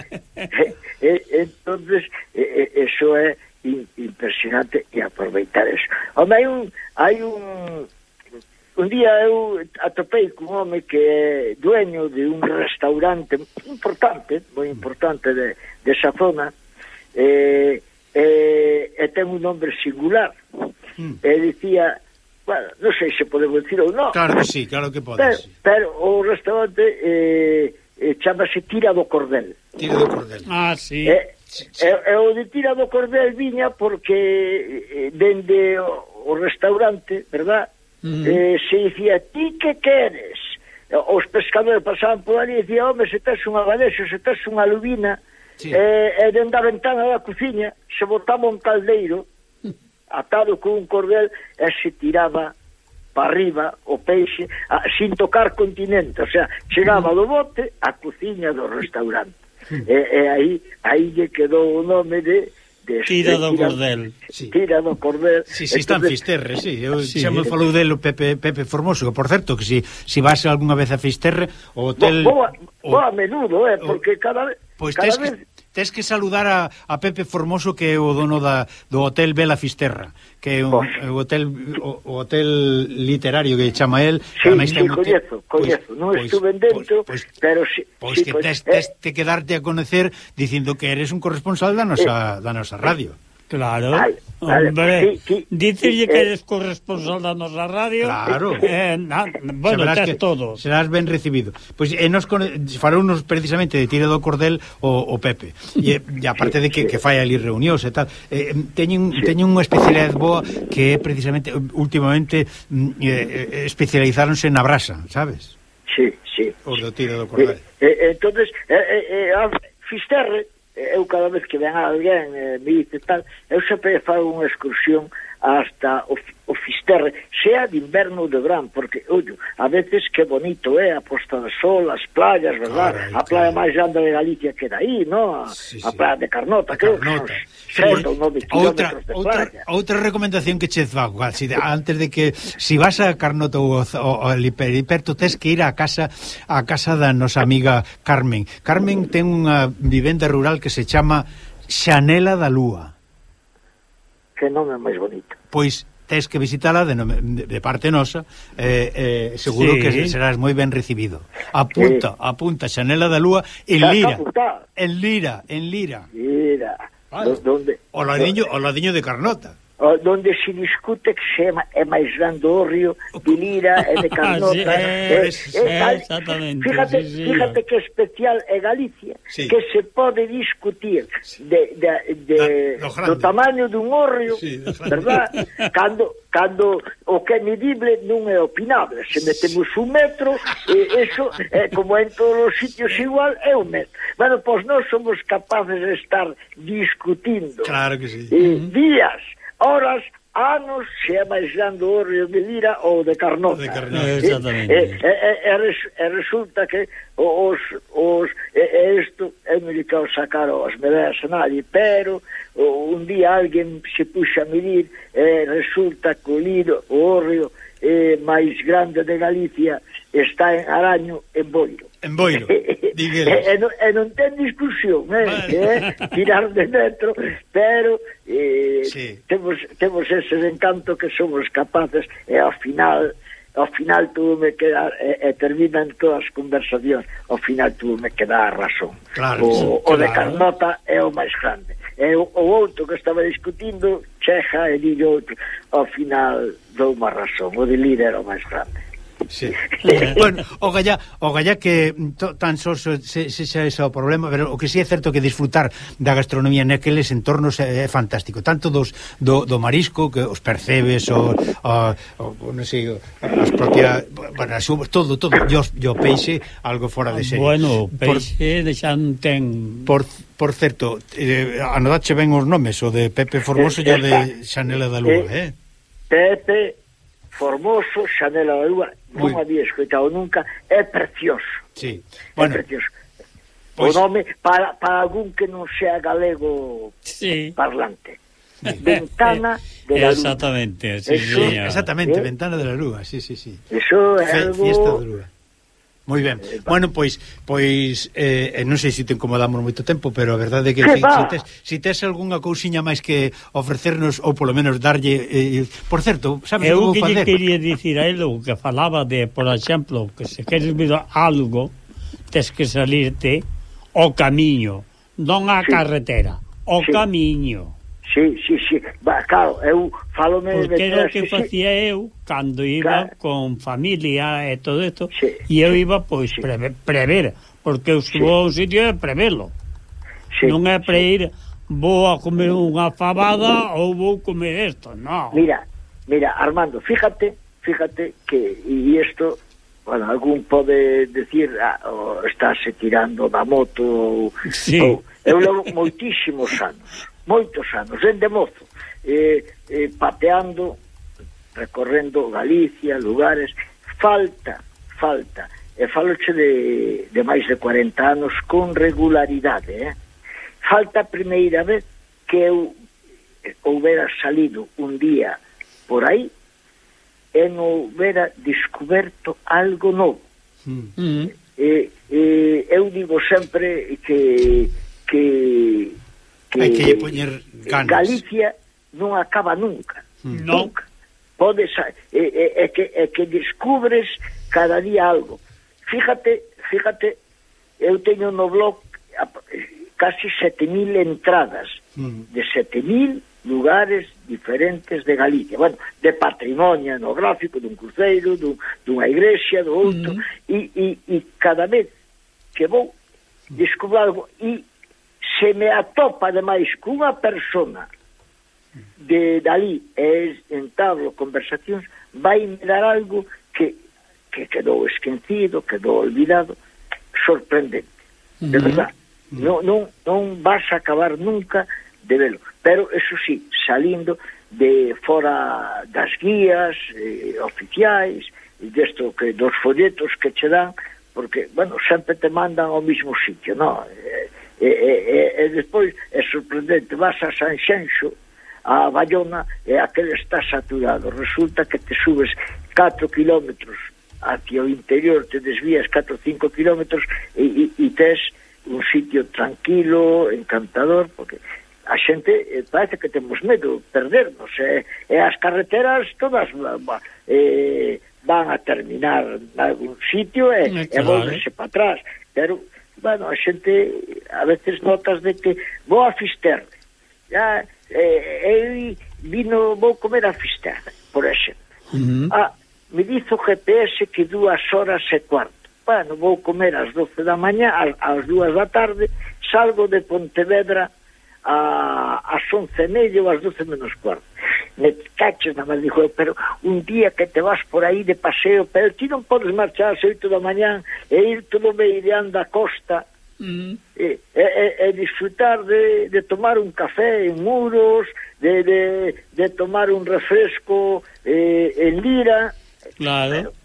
entonces, *laughs* eso é impresionante e aproveitar eso. Home, hai un, hai un un día eu atopei cun home que é dueño de un restaurante importante, moi importante de, de de zona, eh, eh, e ten un nombre singular. Mm. E dicía, bueno, non sei se podemos dicir ou non. Claro que sí, claro que podes. Pero, pero o restaurante eh, eh, chamase Tira do Cordel. Tira do Cordel. Ah, sí. Eh, E, e o de tira do cordel viña porque eh, eh, dende o, o restaurante, verdad? Mm. Eh, se dicía, ti que queres? Os pescadores pasaban por ali e dicía, home, se tes unha abalexo, se tes unha lubina, sí. eh, e dende a ventana da cociña se botaba un caldeiro *laughs* atado con un cordel e se tiraba para arriba o peixe a, sin tocar continente, o sea, chegaba do bote á cociña do restaurante e, e aí aí lle quedou o nome de de Tira do Cordel. Sí. Tira do Cordel. Sí, sí, está en Fisterre. Sí. Eu sí. xa me falou delo Pepe, Pepe Formoso, que por certo, que si, si vas algunha vez a Fisterre, o hotel... Boa, boa, o, a menudo, eh, porque o, cada, pois cada vez... Que Tes que saludar a, a Pepe Formoso que é o dono da, do Hotel Bela Fisterra, que é un, pois. o hotel o, o hotel literario que chama el, sí, ademais sí, ten coñezo, coñezo, pois, non pois, estuve dentro, pois, pois, pois pero si, pois sí, que pois, tes, eh. tes eh, que darte a conocer dicindo que eres un corresponsal da nosa eh, da nosa radio. Claro. Ay, Hombre, sí, sí, dices que eh. eres corresponsal da nosa radio. Claro. *laughs* Eh, na, Bueno, xa que todo. Serás ben recibido. Pois pues, eh, nos farounos precisamente de tiro do cordel o, o Pepe. E, e aparte de que, que fai ali reunións e tal eh, teñen, teñen unha especialidade boa Que é precisamente Últimamente mm, eh, eh, especializáronse na brasa, sabes? Sí, sí. Os do tiro do cordel. Eh, eh, Entonces, eh, eh, eh a Fisterre eu cada vez que ven alguén eh, me dice tal, eu sempre fago unha excursión hasta o, o Fisterre, sea de inverno ou de verán, porque, ollo, a veces que bonito é a posta do sol, as playas, verdad? Carai, a playa carai. máis grande de Galicia que aí, no? A, sí, sí. a playa de Carnota, creo Carnota. que son sete ou nove kilómetros de outra, playa. Outra recomendación que che fago, si, antes de que, si vas a Carnota ou ao Hiperiperto, tens que ir a casa a casa da nosa amiga Carmen. Carmen ten unha vivenda rural que se chama Xanela da Lúa que nome máis bonito. Pois tes que visitala de, nome, de parte nosa eh, eh, seguro sí. que serás moi ben recibido apunta, sí. apunta, Xanela da Lúa en está, Lira, está en Lira en Lira, Lira. Vale. Donde, o, ladiño, o ladiño de Carnota onde se discute que se é máis grande o río de Lira e de *laughs* Carnota ah, sí, é, eh, é, é, exactamente fíjate, sí, sí, fíjate que especial é Galicia sí. que se pode discutir de, de, de, da, do, do tamaño dun orrio sí, verdad? *laughs* cando, cando o que é medible non é opinable. Se metemos un metro e eso, é, como en todos os sitios igual é un metro. Bueno, pois non somos capaces de estar discutindo claro que sí. eh, días horas, anos, se é máis grande o río de Lira ou de Carnota. De Carnota, exactamente. E, e, e, e, e resulta que os, os e, e isto é medicado sacar as medidas a nadie, pero un día alguén se puxa a medir e resulta que o Liro, o río eh, máis grande de Galicia está en Araño, en Boiro. En Boiro, *laughs* digueles. e, eh, eh, non, e eh, non ten discusión, eh, vale. eh tirar de dentro, pero eh, sí. temos, temos ese encanto que somos capaces, e ao final ao final tuve me quedar e, e terminan todas as conversacións ao final tuve me quedar a razón claro, o, claro. o de Carnota é o máis grande e o, o outro que estaba discutindo cheja e dillo outro ao final dou má razón o de líder o máis grande Sí. bueno, o gallá, o gallá que to, tan só se, se, se xa ese o problema, pero o que si sí é certo que disfrutar da gastronomía naqueles entornos é, é fantástico, tanto dos do, do marisco que os percebes o, o, o non sei, as propias, bueno, as uvas, todo, todo, e o peixe algo fora de serie. Bueno, peixe por, de xa ten por Por certo, eh, anodache ben os nomes, o de Pepe Formoso e o de Xanela da Lúa, eh? Pepe formoso, Xanela da lúa, non había escoitado nunca, é precioso. Sí. Bueno, é precioso. Pois... O nome para, para algún que non sea galego sí. parlante. *laughs* Ventana *laughs* eh, de la Lúa. Exactamente, sí, Eso, señor. Exactamente, ¿eh? Ventana de la Lúa, sí, sí, sí. Eso é Fe, algo... Fiesta de Lúa. Moi ben. Eh, bueno, pois pois eh, eh, non sei se te incomodamos moito tempo, pero a verdade é que, que si, si tes, si tes algunha cousiña máis que ofrecernos ou polo menos darlle eh, eh por certo, sabes Eu como que Eu que quería dicir a ele o que falaba de, por exemplo, que se queres ver algo, tes que salirte o camiño, non a sí. carretera, o sí. camiño. Sí, sí, sí. Ba, claro, eu falo me Porque era o que sí, facía sí. eu cando iba claro. con familia e todo isto, sí, e eu sí, iba pois sí. prever, prever, porque eu subo sí. un sitio é preverlo. Sí, non é para sí. ir vou a comer unha fabada ou vou comer isto, non. Mira, mira, Armando, fíjate, fíjate que e isto Bueno, algún pode decir ah, oh, estáse tirando da moto ou, sí. ou eu levo moitísimos anos moitos anos, dende mozo, eh, eh, pateando, recorrendo Galicia, lugares, falta, falta, e faloche de, de máis de 40 anos con regularidade, eh? falta a primeira vez que eu houbera salido un día por aí e non houbera descoberto algo novo. Mm. -hmm. E, e, eu digo sempre que que que, Hai que eh, poñer ganas. Galicia non acaba nunca. No. Nunca. Podes, é, é, é, que, é que descubres cada día algo. Fíjate, fíjate, eu teño no blog casi 7.000 entradas mm. de 7.000 lugares diferentes de Galicia. Bueno, de patrimonio etnográfico, dun cruceiro, dun, dunha igrexa, do outro, e, e, e cada vez que vou descubro algo e se me atopa ademais cunha persona de dali e entablo conversacións vai me dar algo que, que quedou esquecido quedou olvidado sorprendente uh -huh. de verdad non, non, non vas a acabar nunca de velo pero eso sí salindo de fora das guías eh, oficiais desto que dos folletos que che dan porque, bueno, sempre te mandan ao mismo sitio, no? Eh, e, e, e, e despois é sorprendente vas a Sanxenxo a Bayona e aquel está saturado. Resulta que te subes 4 kilómetros hacia o interior te desvías 4 ou 5 kilómetros e, e, e tes un sitio tranquilo, encantador porque a xente eh, parece que temos medo de perdernos eh, e as carreteras todas eh, van a terminar en algún sitio e, eh, claro. e para atrás. Pero bueno, a xente a veces notas de que vou a Fisterre. ya, eh, eu vino, vou comer a Fisterre, por exemplo uh -huh. ah, me dizo GPS que dúas horas e cuarto bueno, vou comer ás 12 da mañá ás, ás 2 da tarde salgo de Pontevedra a, ás 11 e media ou ás 12 menos cuarto me caches na mal, dijo, pero un día que te vas por aí de paseo, pero ti non podes marchar as oito da mañán e ir todo meireán a costa mm. e, e, e disfrutar de, de tomar un café en muros, de, de, de tomar un refresco eh, en lira. Claro. Pero,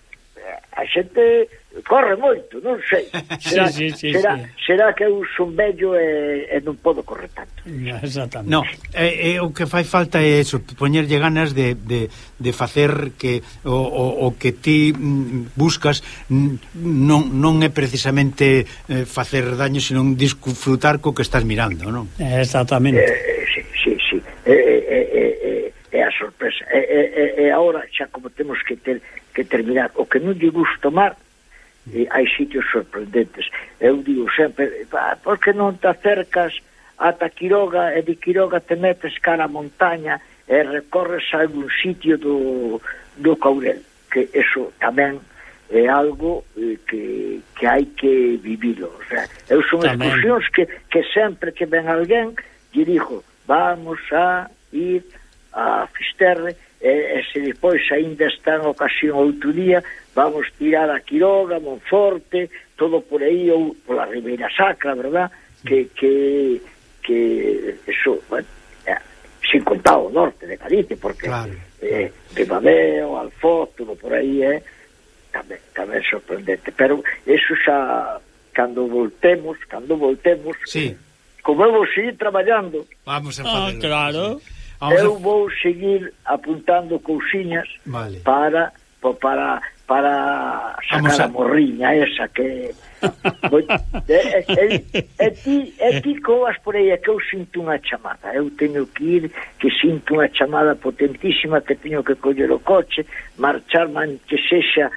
a xente corre moito, non sei. *laughs* Será, sí, sí, sí, será, sí. será que eu son bello e, e non podo correr tanto. Exactamente. No, eh, eh, o que fai falta é eso, poñerlle ganas de, de, de facer que o, o, o que ti mm, buscas non, non é precisamente eh, facer daño, sino disfrutar co que estás mirando, non? Exactamente. Eh, eh sí, sí, sí. Eh, eh, eh, eh, eh é a sorpresa. Eh, e, e, e, e agora xa como temos que ter que terminar. O que non lle gusto tomar, e hai sitios sorprendentes. Eu digo sempre, por que non te acercas ata Quiroga e de Quiroga te metes cara a montaña e recorres a algún sitio do, do Caurel, que eso tamén é algo eh, que, que hai que vivilo. O sea, eu son Tamén. excursións que, que sempre que ven alguén lle digo, vamos a ir a Fisterre e, e se despois aínda está en ocasión outro día vamos tirar a Quiroga, Monforte todo por aí ou pola Ribeira Sacra, verdad? Que, que, que eso, bueno, sin contar o norte de Galicia, porque claro, eh. Ribadeo, Alfoz, todo por aí é eh, tamén, tamén sorprendente, pero eso xa cando voltemos, cando voltemos sí. como eu vou seguir traballando vamos a fazer ah, claro sí. Vamos eu a... vou seguir apuntando cousiñas vale. para para para sacar Vamos a... a morriña esa que *laughs* e, e, e, ti, e ti coas por aí é que eu sinto unha chamada eu teño que ir que sinto unha chamada potentísima que teño que coller o coche marchar man que sexa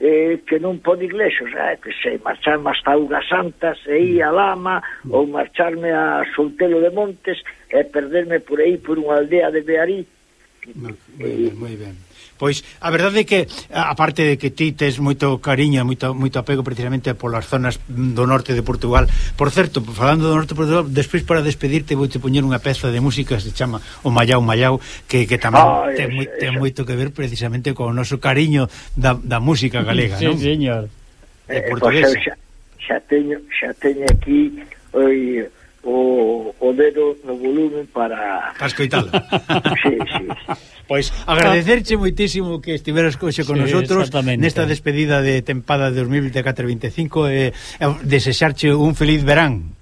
eh, que non pode iglesias, eh, que sei, marcharme hasta Uga Santas e ir a Lama ou marcharme a Soltelo de Montes e perderme por aí por unha aldea de Bearí. Moi ben, moi ben. Pois a verdade é que a parte de que ti tes moito cariño, moito moito apego precisamente polas zonas do norte de Portugal. Por certo, falando do norte de Portugal, despois para despedirte vouche poñer unha peza de música que se chama O Mallau Mallau, que, que tamén ah, ten, moi, ten moito que ver precisamente con o noso cariño da, da música galega, sí, non? Sí, señor. Eh, de pois portuguesa. Eh, pois, xa, xa teño xa teño aquí oi, o, o dedo no volumen para... Para escoitala. *laughs* sí, sí. Pois agradecerche moitísimo que estiveras coxe con sí, nosotros nesta despedida de tempada de 2024-25 e eh, desexarche un feliz verán.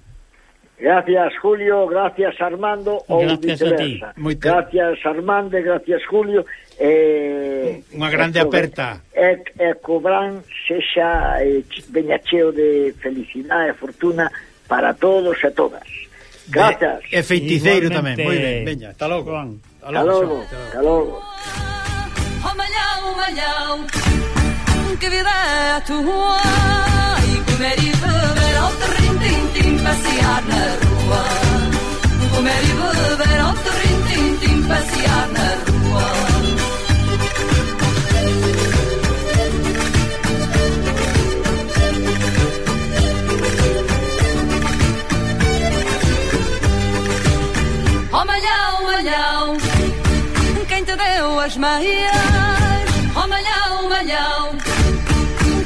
Gracias Julio, gracias Armando ou gracias viceversa. A ti. Moita... Gracias Armando, gracias Julio. Eh, unha grande e, aperta. E, e cobran sexa e, veña cheo de felicidade e fortuna para todos e todas. Gracias. E feiticeiro tamén. Moi ben, veña, hasta logo. Juan. Hasta logo, hasta logo. Oh malhão, malhão, que vida é a tua? E comer e beber ao terrim-tim-tim, passear na rua. Comer e beber ao terrim-tim-tim, passear na rua. Meias? Oh malhão, malhão,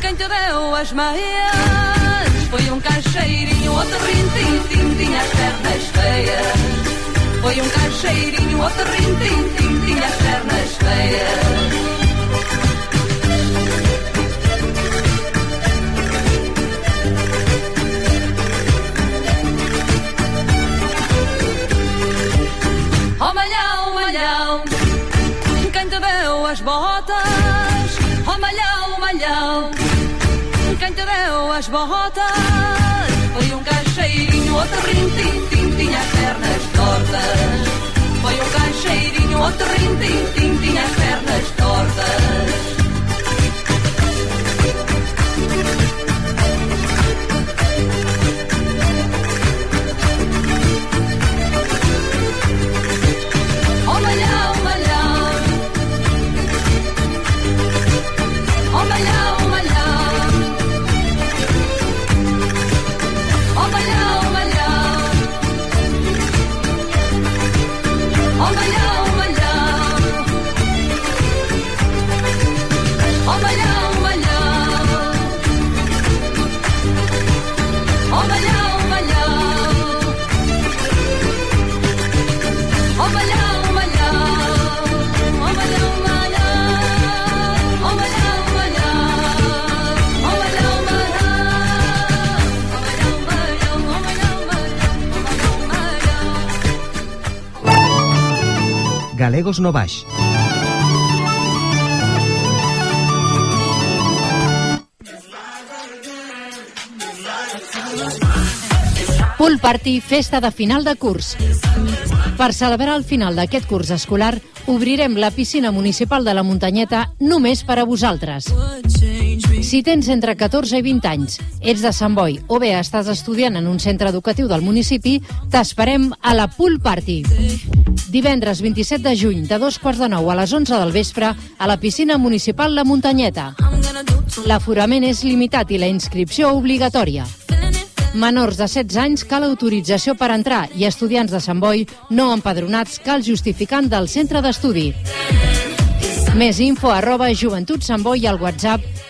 quem te deu as meias? Foi um caixeirinho, outro rintim-tim, tinha as pernas feias. Foi um caixeirinho, outro rintim-tim, tinha as pernas feias. Outro rintim-tim, tinha as pernas tortas. Foi um caixeirinho, outro rintim-tim, tinha as pernas tortas. Galegos no Baix. Pool Party, festa de final de curs. Per celebrar el final d'aquest curs escolar, obrirem la piscina municipal de la Muntanyeta només per a vosaltres. Si tens entre 14 i 20 anys, ets de Sant Boi o bé estàs estudiant en un centre educatiu del municipi, t'esperem a la Pool Party. Divendres 27 de juny, de dos quarts de nou a les 11 del vespre, a la piscina municipal La Muntanyeta. L'aforament és limitat i la inscripció obligatòria. Menors de 16 anys cal autorització per entrar i estudiants de Sant Boi no empadronats cal justificant del centre d'estudi. Més info arroba Joventut Sant Boi al WhatsApp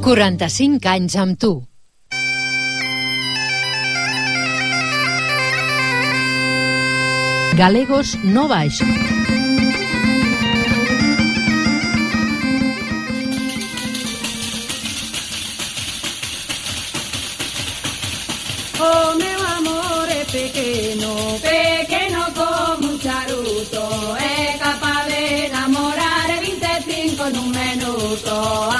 45 anys amb tu. Galegos no baix. Oh, meu amor é pequeno, pequeno como un charuto, é capaz de enamorar 25 en un minuto.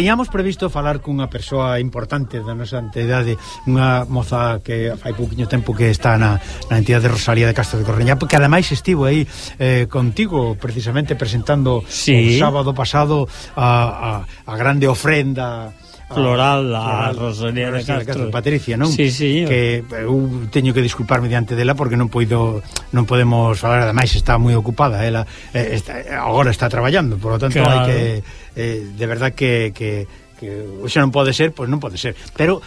Teñamos previsto falar cunha persoa importante da nosa entidade, unha moza que fai pouquiño tempo que está na, na entidade Rosalía de Castro de Correñá, que ademais estivo aí eh, contigo precisamente presentando sí. o sábado pasado a, a, a grande ofrenda Floral, a, Rosalía de Castro. Patricia, non? Sí, sí. Que eh, eu teño que disculparme diante dela porque non poido non podemos falar, ademais está moi ocupada, ela eh, está, agora está traballando, por lo tanto claro. hai que eh, de verdad que, que que xa non pode ser, pois non pode ser. Pero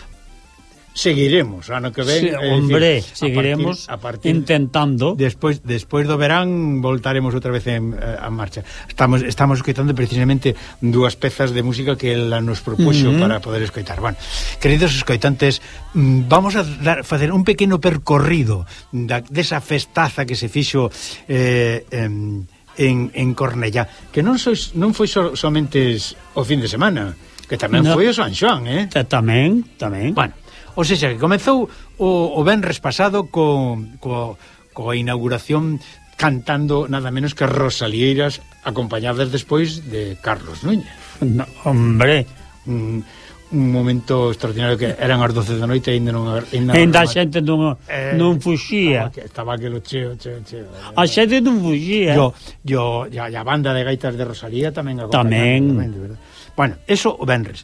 seguiremos ano que ven, sí, hombre, decir, seguiremos a partir, a partir, intentando. Despois despois do verán voltaremos outra vez en, eh, a marcha. Estamos estamos escoitando precisamente dúas pezas de música que ela nos propuxo uh para poder escoitar. Bueno, queridos escoitantes, mm, vamos a dar, facer un pequeno percorrido da, desa festaza que se fixo eh, en, en, en Cornella, que non sois, non foi so, somente o fin de semana, que tamén no, foi o San Xoán, eh? Tamén, tamén. Bueno, Ou seja, que comezou o, o venres pasado co, co, coa inauguración cantando nada menos que Rosalieras acompañadas despois de Carlos Núñez. No, hombre, un, un momento extraordinario que eran as 12 da noite e ainda non ainda, ainda a xente non, eh, non fuxía. Estaba que lo cheo, cheo, cheo. A xente non fuxía. Yo, yo, a, banda de gaitas de Rosalía tamén acompañaba. Tamén. tamén de verdad. Bueno, eso o Benres.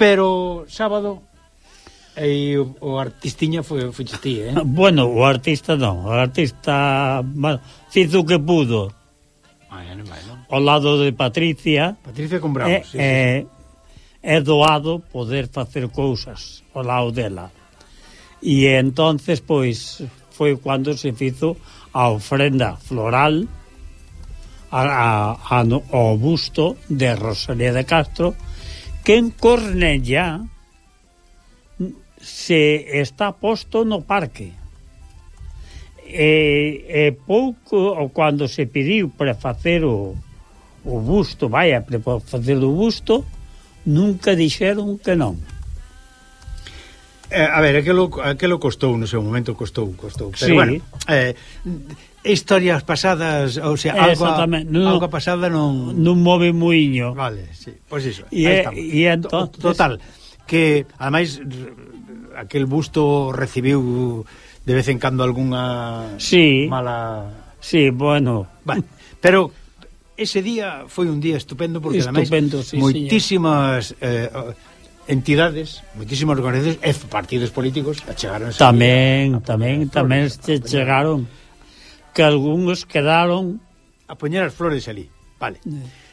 Pero sábado E o, o artistiña foi fuches ti, eh? Ah, bueno, o artista non, o artista bueno, fizo o que pudo. Ah, bueno, bueno. Ao lado de Patricia. Patricia compramos, é, eh, sí, é, sí. Eh, é doado poder facer cousas ao lado dela. E entonces pois foi cando se fizo a ofrenda floral a, a, a, ao busto de Rosalía de Castro que en Cornella se está posto no parque. E, e pouco cando se pediu para facer o, o busto, vaya, para facer o busto, nunca dixeron que non. Eh, a ver, aquilo, aquilo costou no seu momento, costou, costou. Pero sí. bueno, eh, historias pasadas, ou sea, algo, no, algo pasada non... Non move muiño. Vale, sí, pois pues iso, e, aí estamos. E entonces... Total, que, ademais, aquel busto recibiu de vez en cando algunha sí, mala... Sí, bueno. Vale. Pero ese día foi un día estupendo porque estupendo, ademais sí, moitísimas eh, entidades, moitísimas organizacións e partidos políticos chegaron tamén, tamén, tamén se chegaron que algúns quedaron a poñer as flores ali. Vale. Eh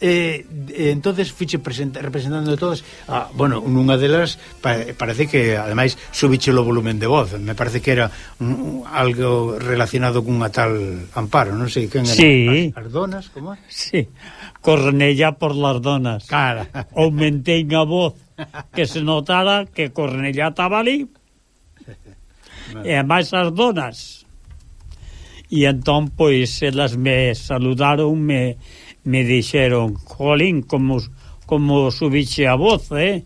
eh, eh, entonces fiche representando de todas ah, bueno, nunha delas pa parece que ademais subiche o volumen de voz me parece que era un, algo relacionado cunha tal Amparo non sei, quen era? Sí. As, as donas, como é? Sí, Cornella por las donas Cara. aumentei a voz que se notara que Cornella estaba ali e máis as donas e entón pois elas me saludaron me me dixeron, jolín, como, como subiche a voz, eh?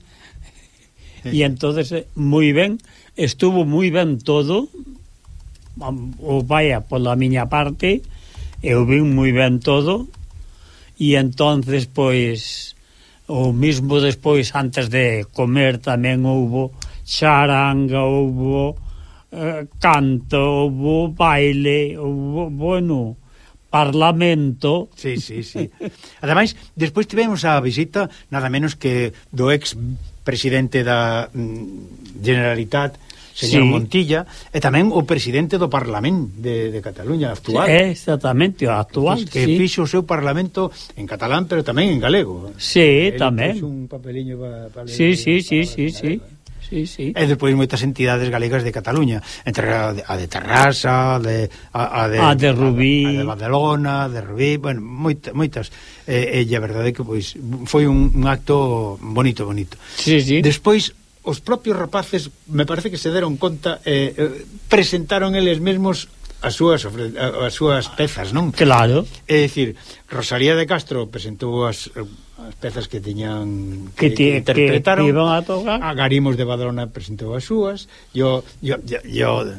Sí. E entonces eh, moi ben, estuvo moi ben todo, o vaya, pola miña parte, eu vin moi ben todo, e entonces pois, o mismo despois, antes de comer, tamén houbo charanga, houbo eh, canto, houbo baile, houbo, bueno... Parlamento. Sí, sí, sí. Ademais, despois tivemos a visita nada menos que do ex presidente da mm, Generalitat, señor sí. Montilla, e tamén o presidente do Parlamento de, de Cataluña actual. Sí, exactamente, o actual, que, que sí. fixo o seu Parlamento en catalán, pero tamén en galego. Sí, Ele tamén. un papeliño para... Pa, sí, sí, sí, sí, sí sí, sí. E depois moitas entidades galegas de Cataluña, entre a de, a de Terrassa, a de a, a de, a de Rubí, a, a de Badalona, a de Rubí, bueno, moita, moitas. E, e a verdade é que pois foi un, un acto bonito, bonito. Sí, sí. Despois os propios rapaces me parece que se deron conta eh, eh presentaron eles mesmos as súas as súas pezas, non? Claro. É dicir, Rosalía de Castro presentou as, as pezas que tiñan que, que, que interpretaron. Que iban a tocar. A Garimos de Badrona presentou as súas. Yo yo yo,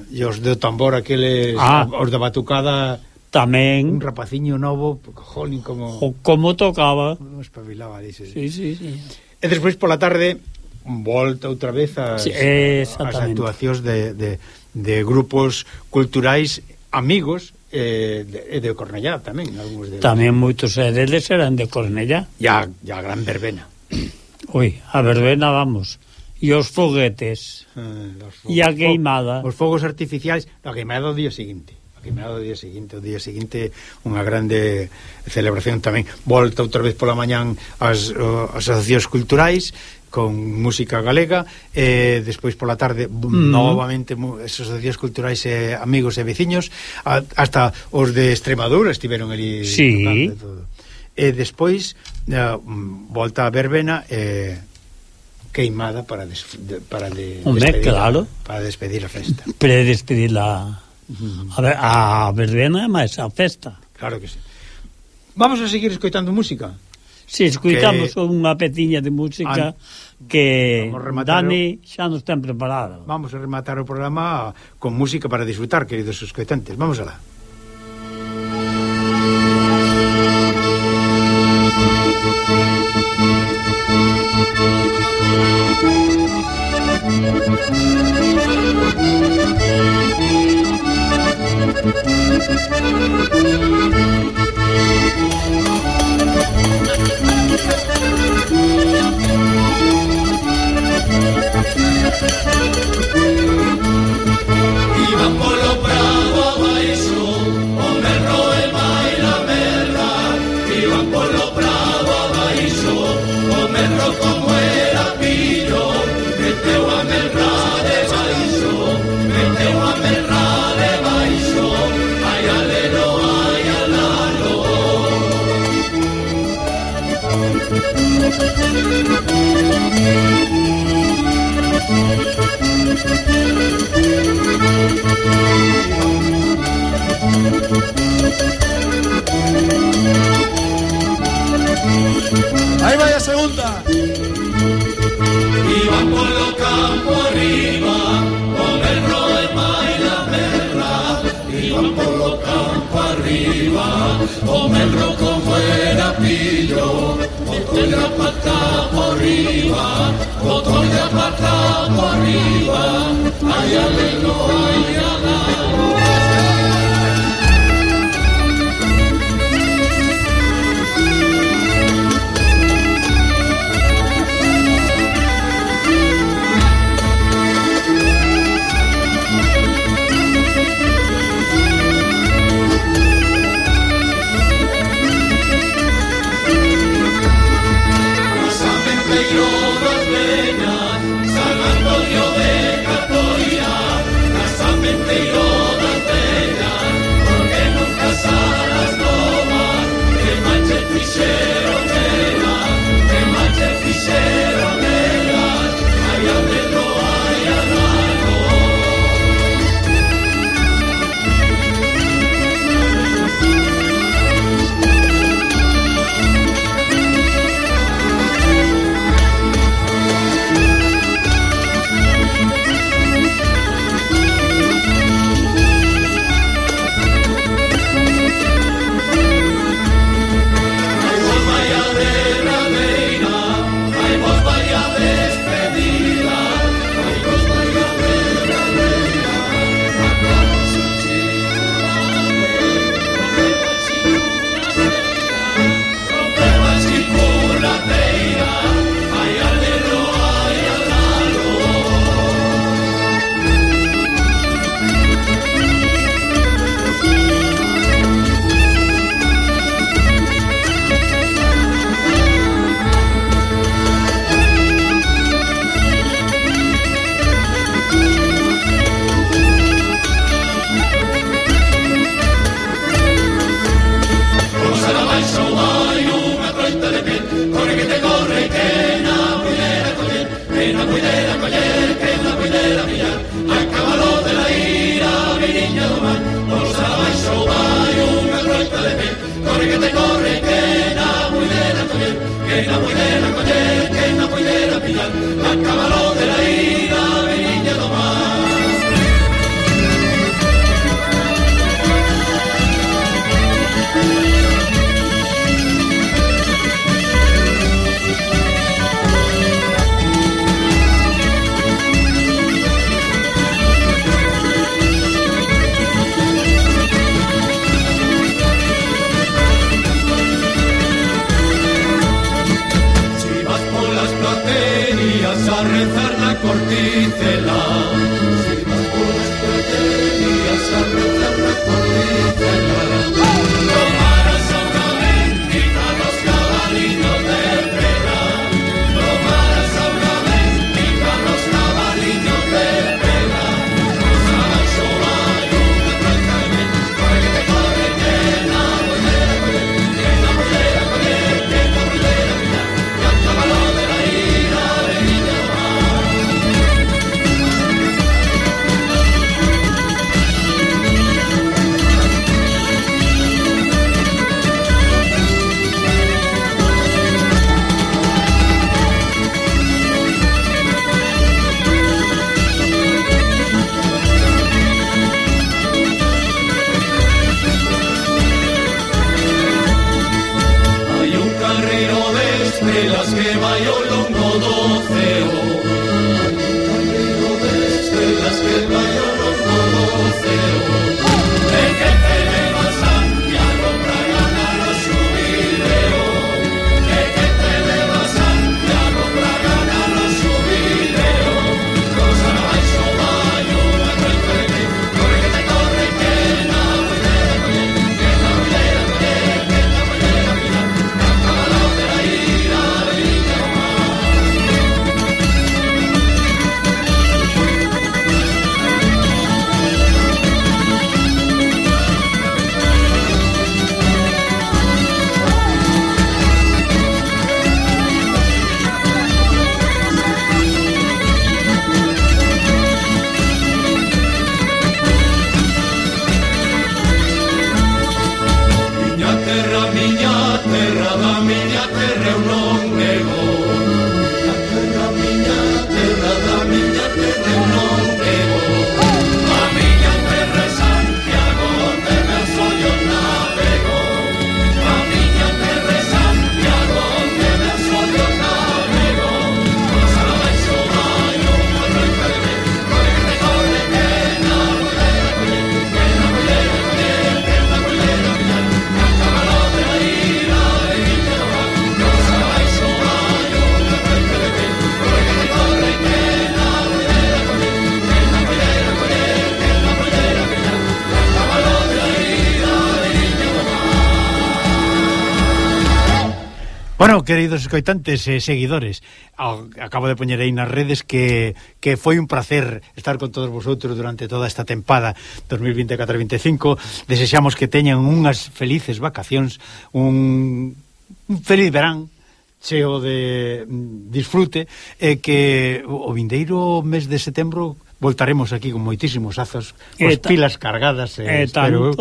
yo os de tambor aqueles ah. os de batucada tamén un rapaciño novo, jolín como jo, como tocaba. Como espabilaba, dices. Sí, sí, sí. E despois pola tarde volta outra vez as, sí, as actuacións de, de, de grupos culturais amigos eh, de, eh, de Cornellá tamén algúns deles. Tamén moitos eh, deles eran de Cornellá. E a, a gran verbena. *clears throat* Ui, a verbena vamos. E os foguetes. Eh, e a queimada. Os fogos artificiais, a queimada o día seguinte. A queimada o día seguinte, o día seguinte unha grande celebración tamén. Volta outra vez pola mañán as, as asociacións culturais con música galega e despois pola tarde mm. novamente asociacións culturais e amigos e veciños a, hasta os de Extremadura estiveron ali sí. tocando todo. e despois uh, volta a verbena e eh, queimada para des, de, para de Hombre, despedir, claro. para despedir a festa. *laughs* Para despedir la mm. a, ver, a verbena máis a festa. Claro que sí. Vamos a seguir escoitando música. Si, escuitamos que... unha peciña de música An... que Dani o... xa nos ten preparado. Vamos a rematar o programa con música para disfrutar, queridos escoitantes. Vamos alá. Thank you. Iban por los bravos a Ahí vaya segunda. Y van por los campos arriba. campo arriba, come il rocco fuera pillo, botto il rapatta arriba, botto il rapatta arriba, ay aleluya, aleluya. queridos escoitantes e seguidores. Acabo de poñer aí nas redes que, que foi un placer estar con todos vosotros durante toda esta tempada 2024-25. Desexamos que teñan unhas felices vacacións, un, un feliz verán, cheo de mm, disfrute, e que o vindeiro mes de setembro voltaremos aquí con moitísimos azos, cos ta... pilas cargadas, eh, espero.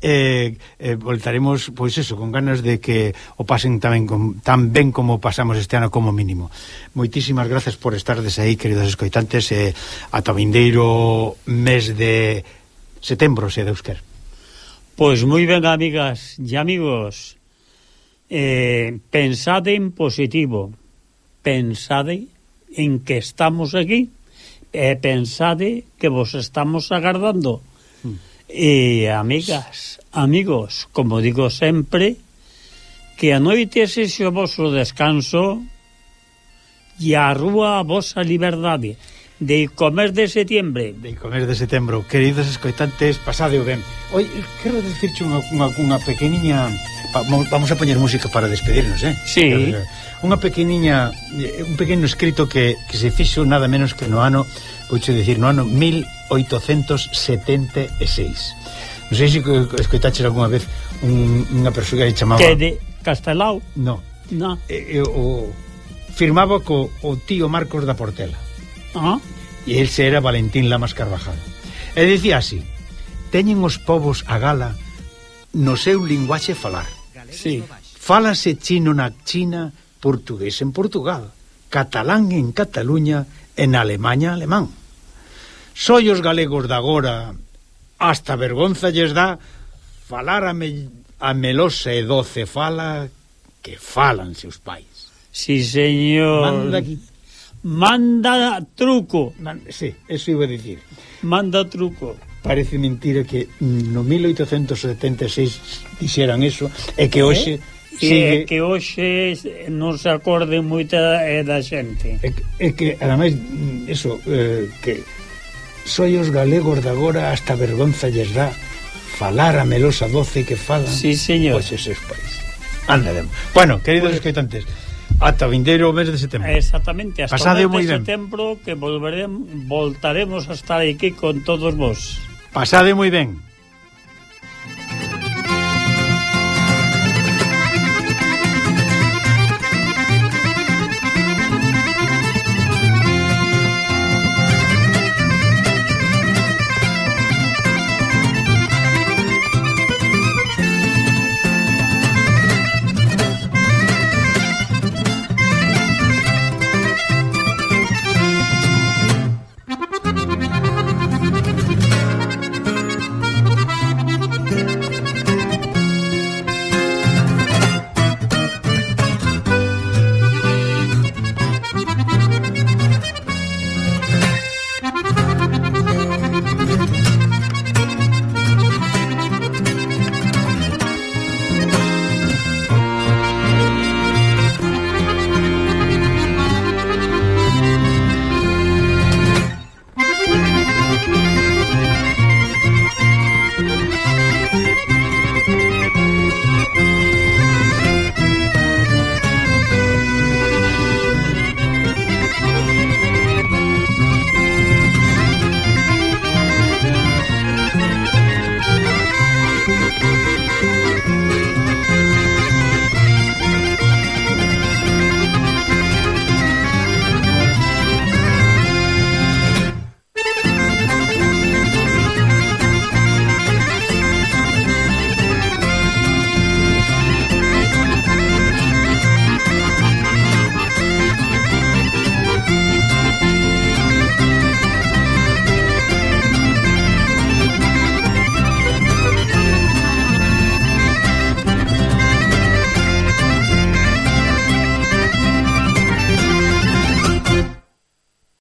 Eh, eh, voltaremos, pois eso, con ganas de que o pasen tamén con, tan ben como pasamos este ano como mínimo. Moitísimas gracias por estardes aí, queridos escoitantes, eh, ata vindeiro mes de setembro, se Deus quer. Pois moi ben, amigas e amigos, eh, pensade en positivo, pensade en que estamos aquí e pensade que vos estamos agardando. Hmm. E, amigas, amigos, como digo sempre, que a noite sexe o vosso descanso e a rúa a vosa liberdade de comer de setembro. De comer de setembro. Queridos escoitantes, pasade o ben. Oi, quero dicirche unha, unha, unha pequeniña... Vamos a poñer música para despedirnos, eh? Sí. Unha pequeniña... Eh, un pequeno escrito que, que se fixo nada menos que no ano... Vouche dicir, no ano 1876. Non sei se escoitaches algunha vez un, unha persoa que chamaba... Que de Castelao? No. No. E, o, firmaba co o tío Marcos da Portela. Ah? E ese era Valentín Lamas Carvajal. E dicía así, teñen os povos a gala no seu linguaxe falar. Sí. Fálase chino na China, portugués en Portugal, catalán en Cataluña, en Alemanha alemán. Soi os galegos de agora, hasta vergonza lles dá falar a, me, a melosa e doce fala que falan seus pais. Sí, señor. Manda aquí. Manda truco. Man, sí, eso iba a dicir. Manda truco. Parece mentira que no 1876 dixeran eso e que ¿Eh? hoxe... Eh? Sigue... E que hoxe non se acorde moita eh, da xente. E, e que, ademais, eso, eh, que soi os galegos de agora hasta vergonza lles dá falar a melosa doce que falan. Sí, señor. Pois es país. Andaremos. Bueno, queridos escoitantes, Ata vindeiro mes de setembro. Exactamente, hasta Pasade o mes de setembro que volveremos, voltaremos a estar aquí con todos vos. Pasade moi ben.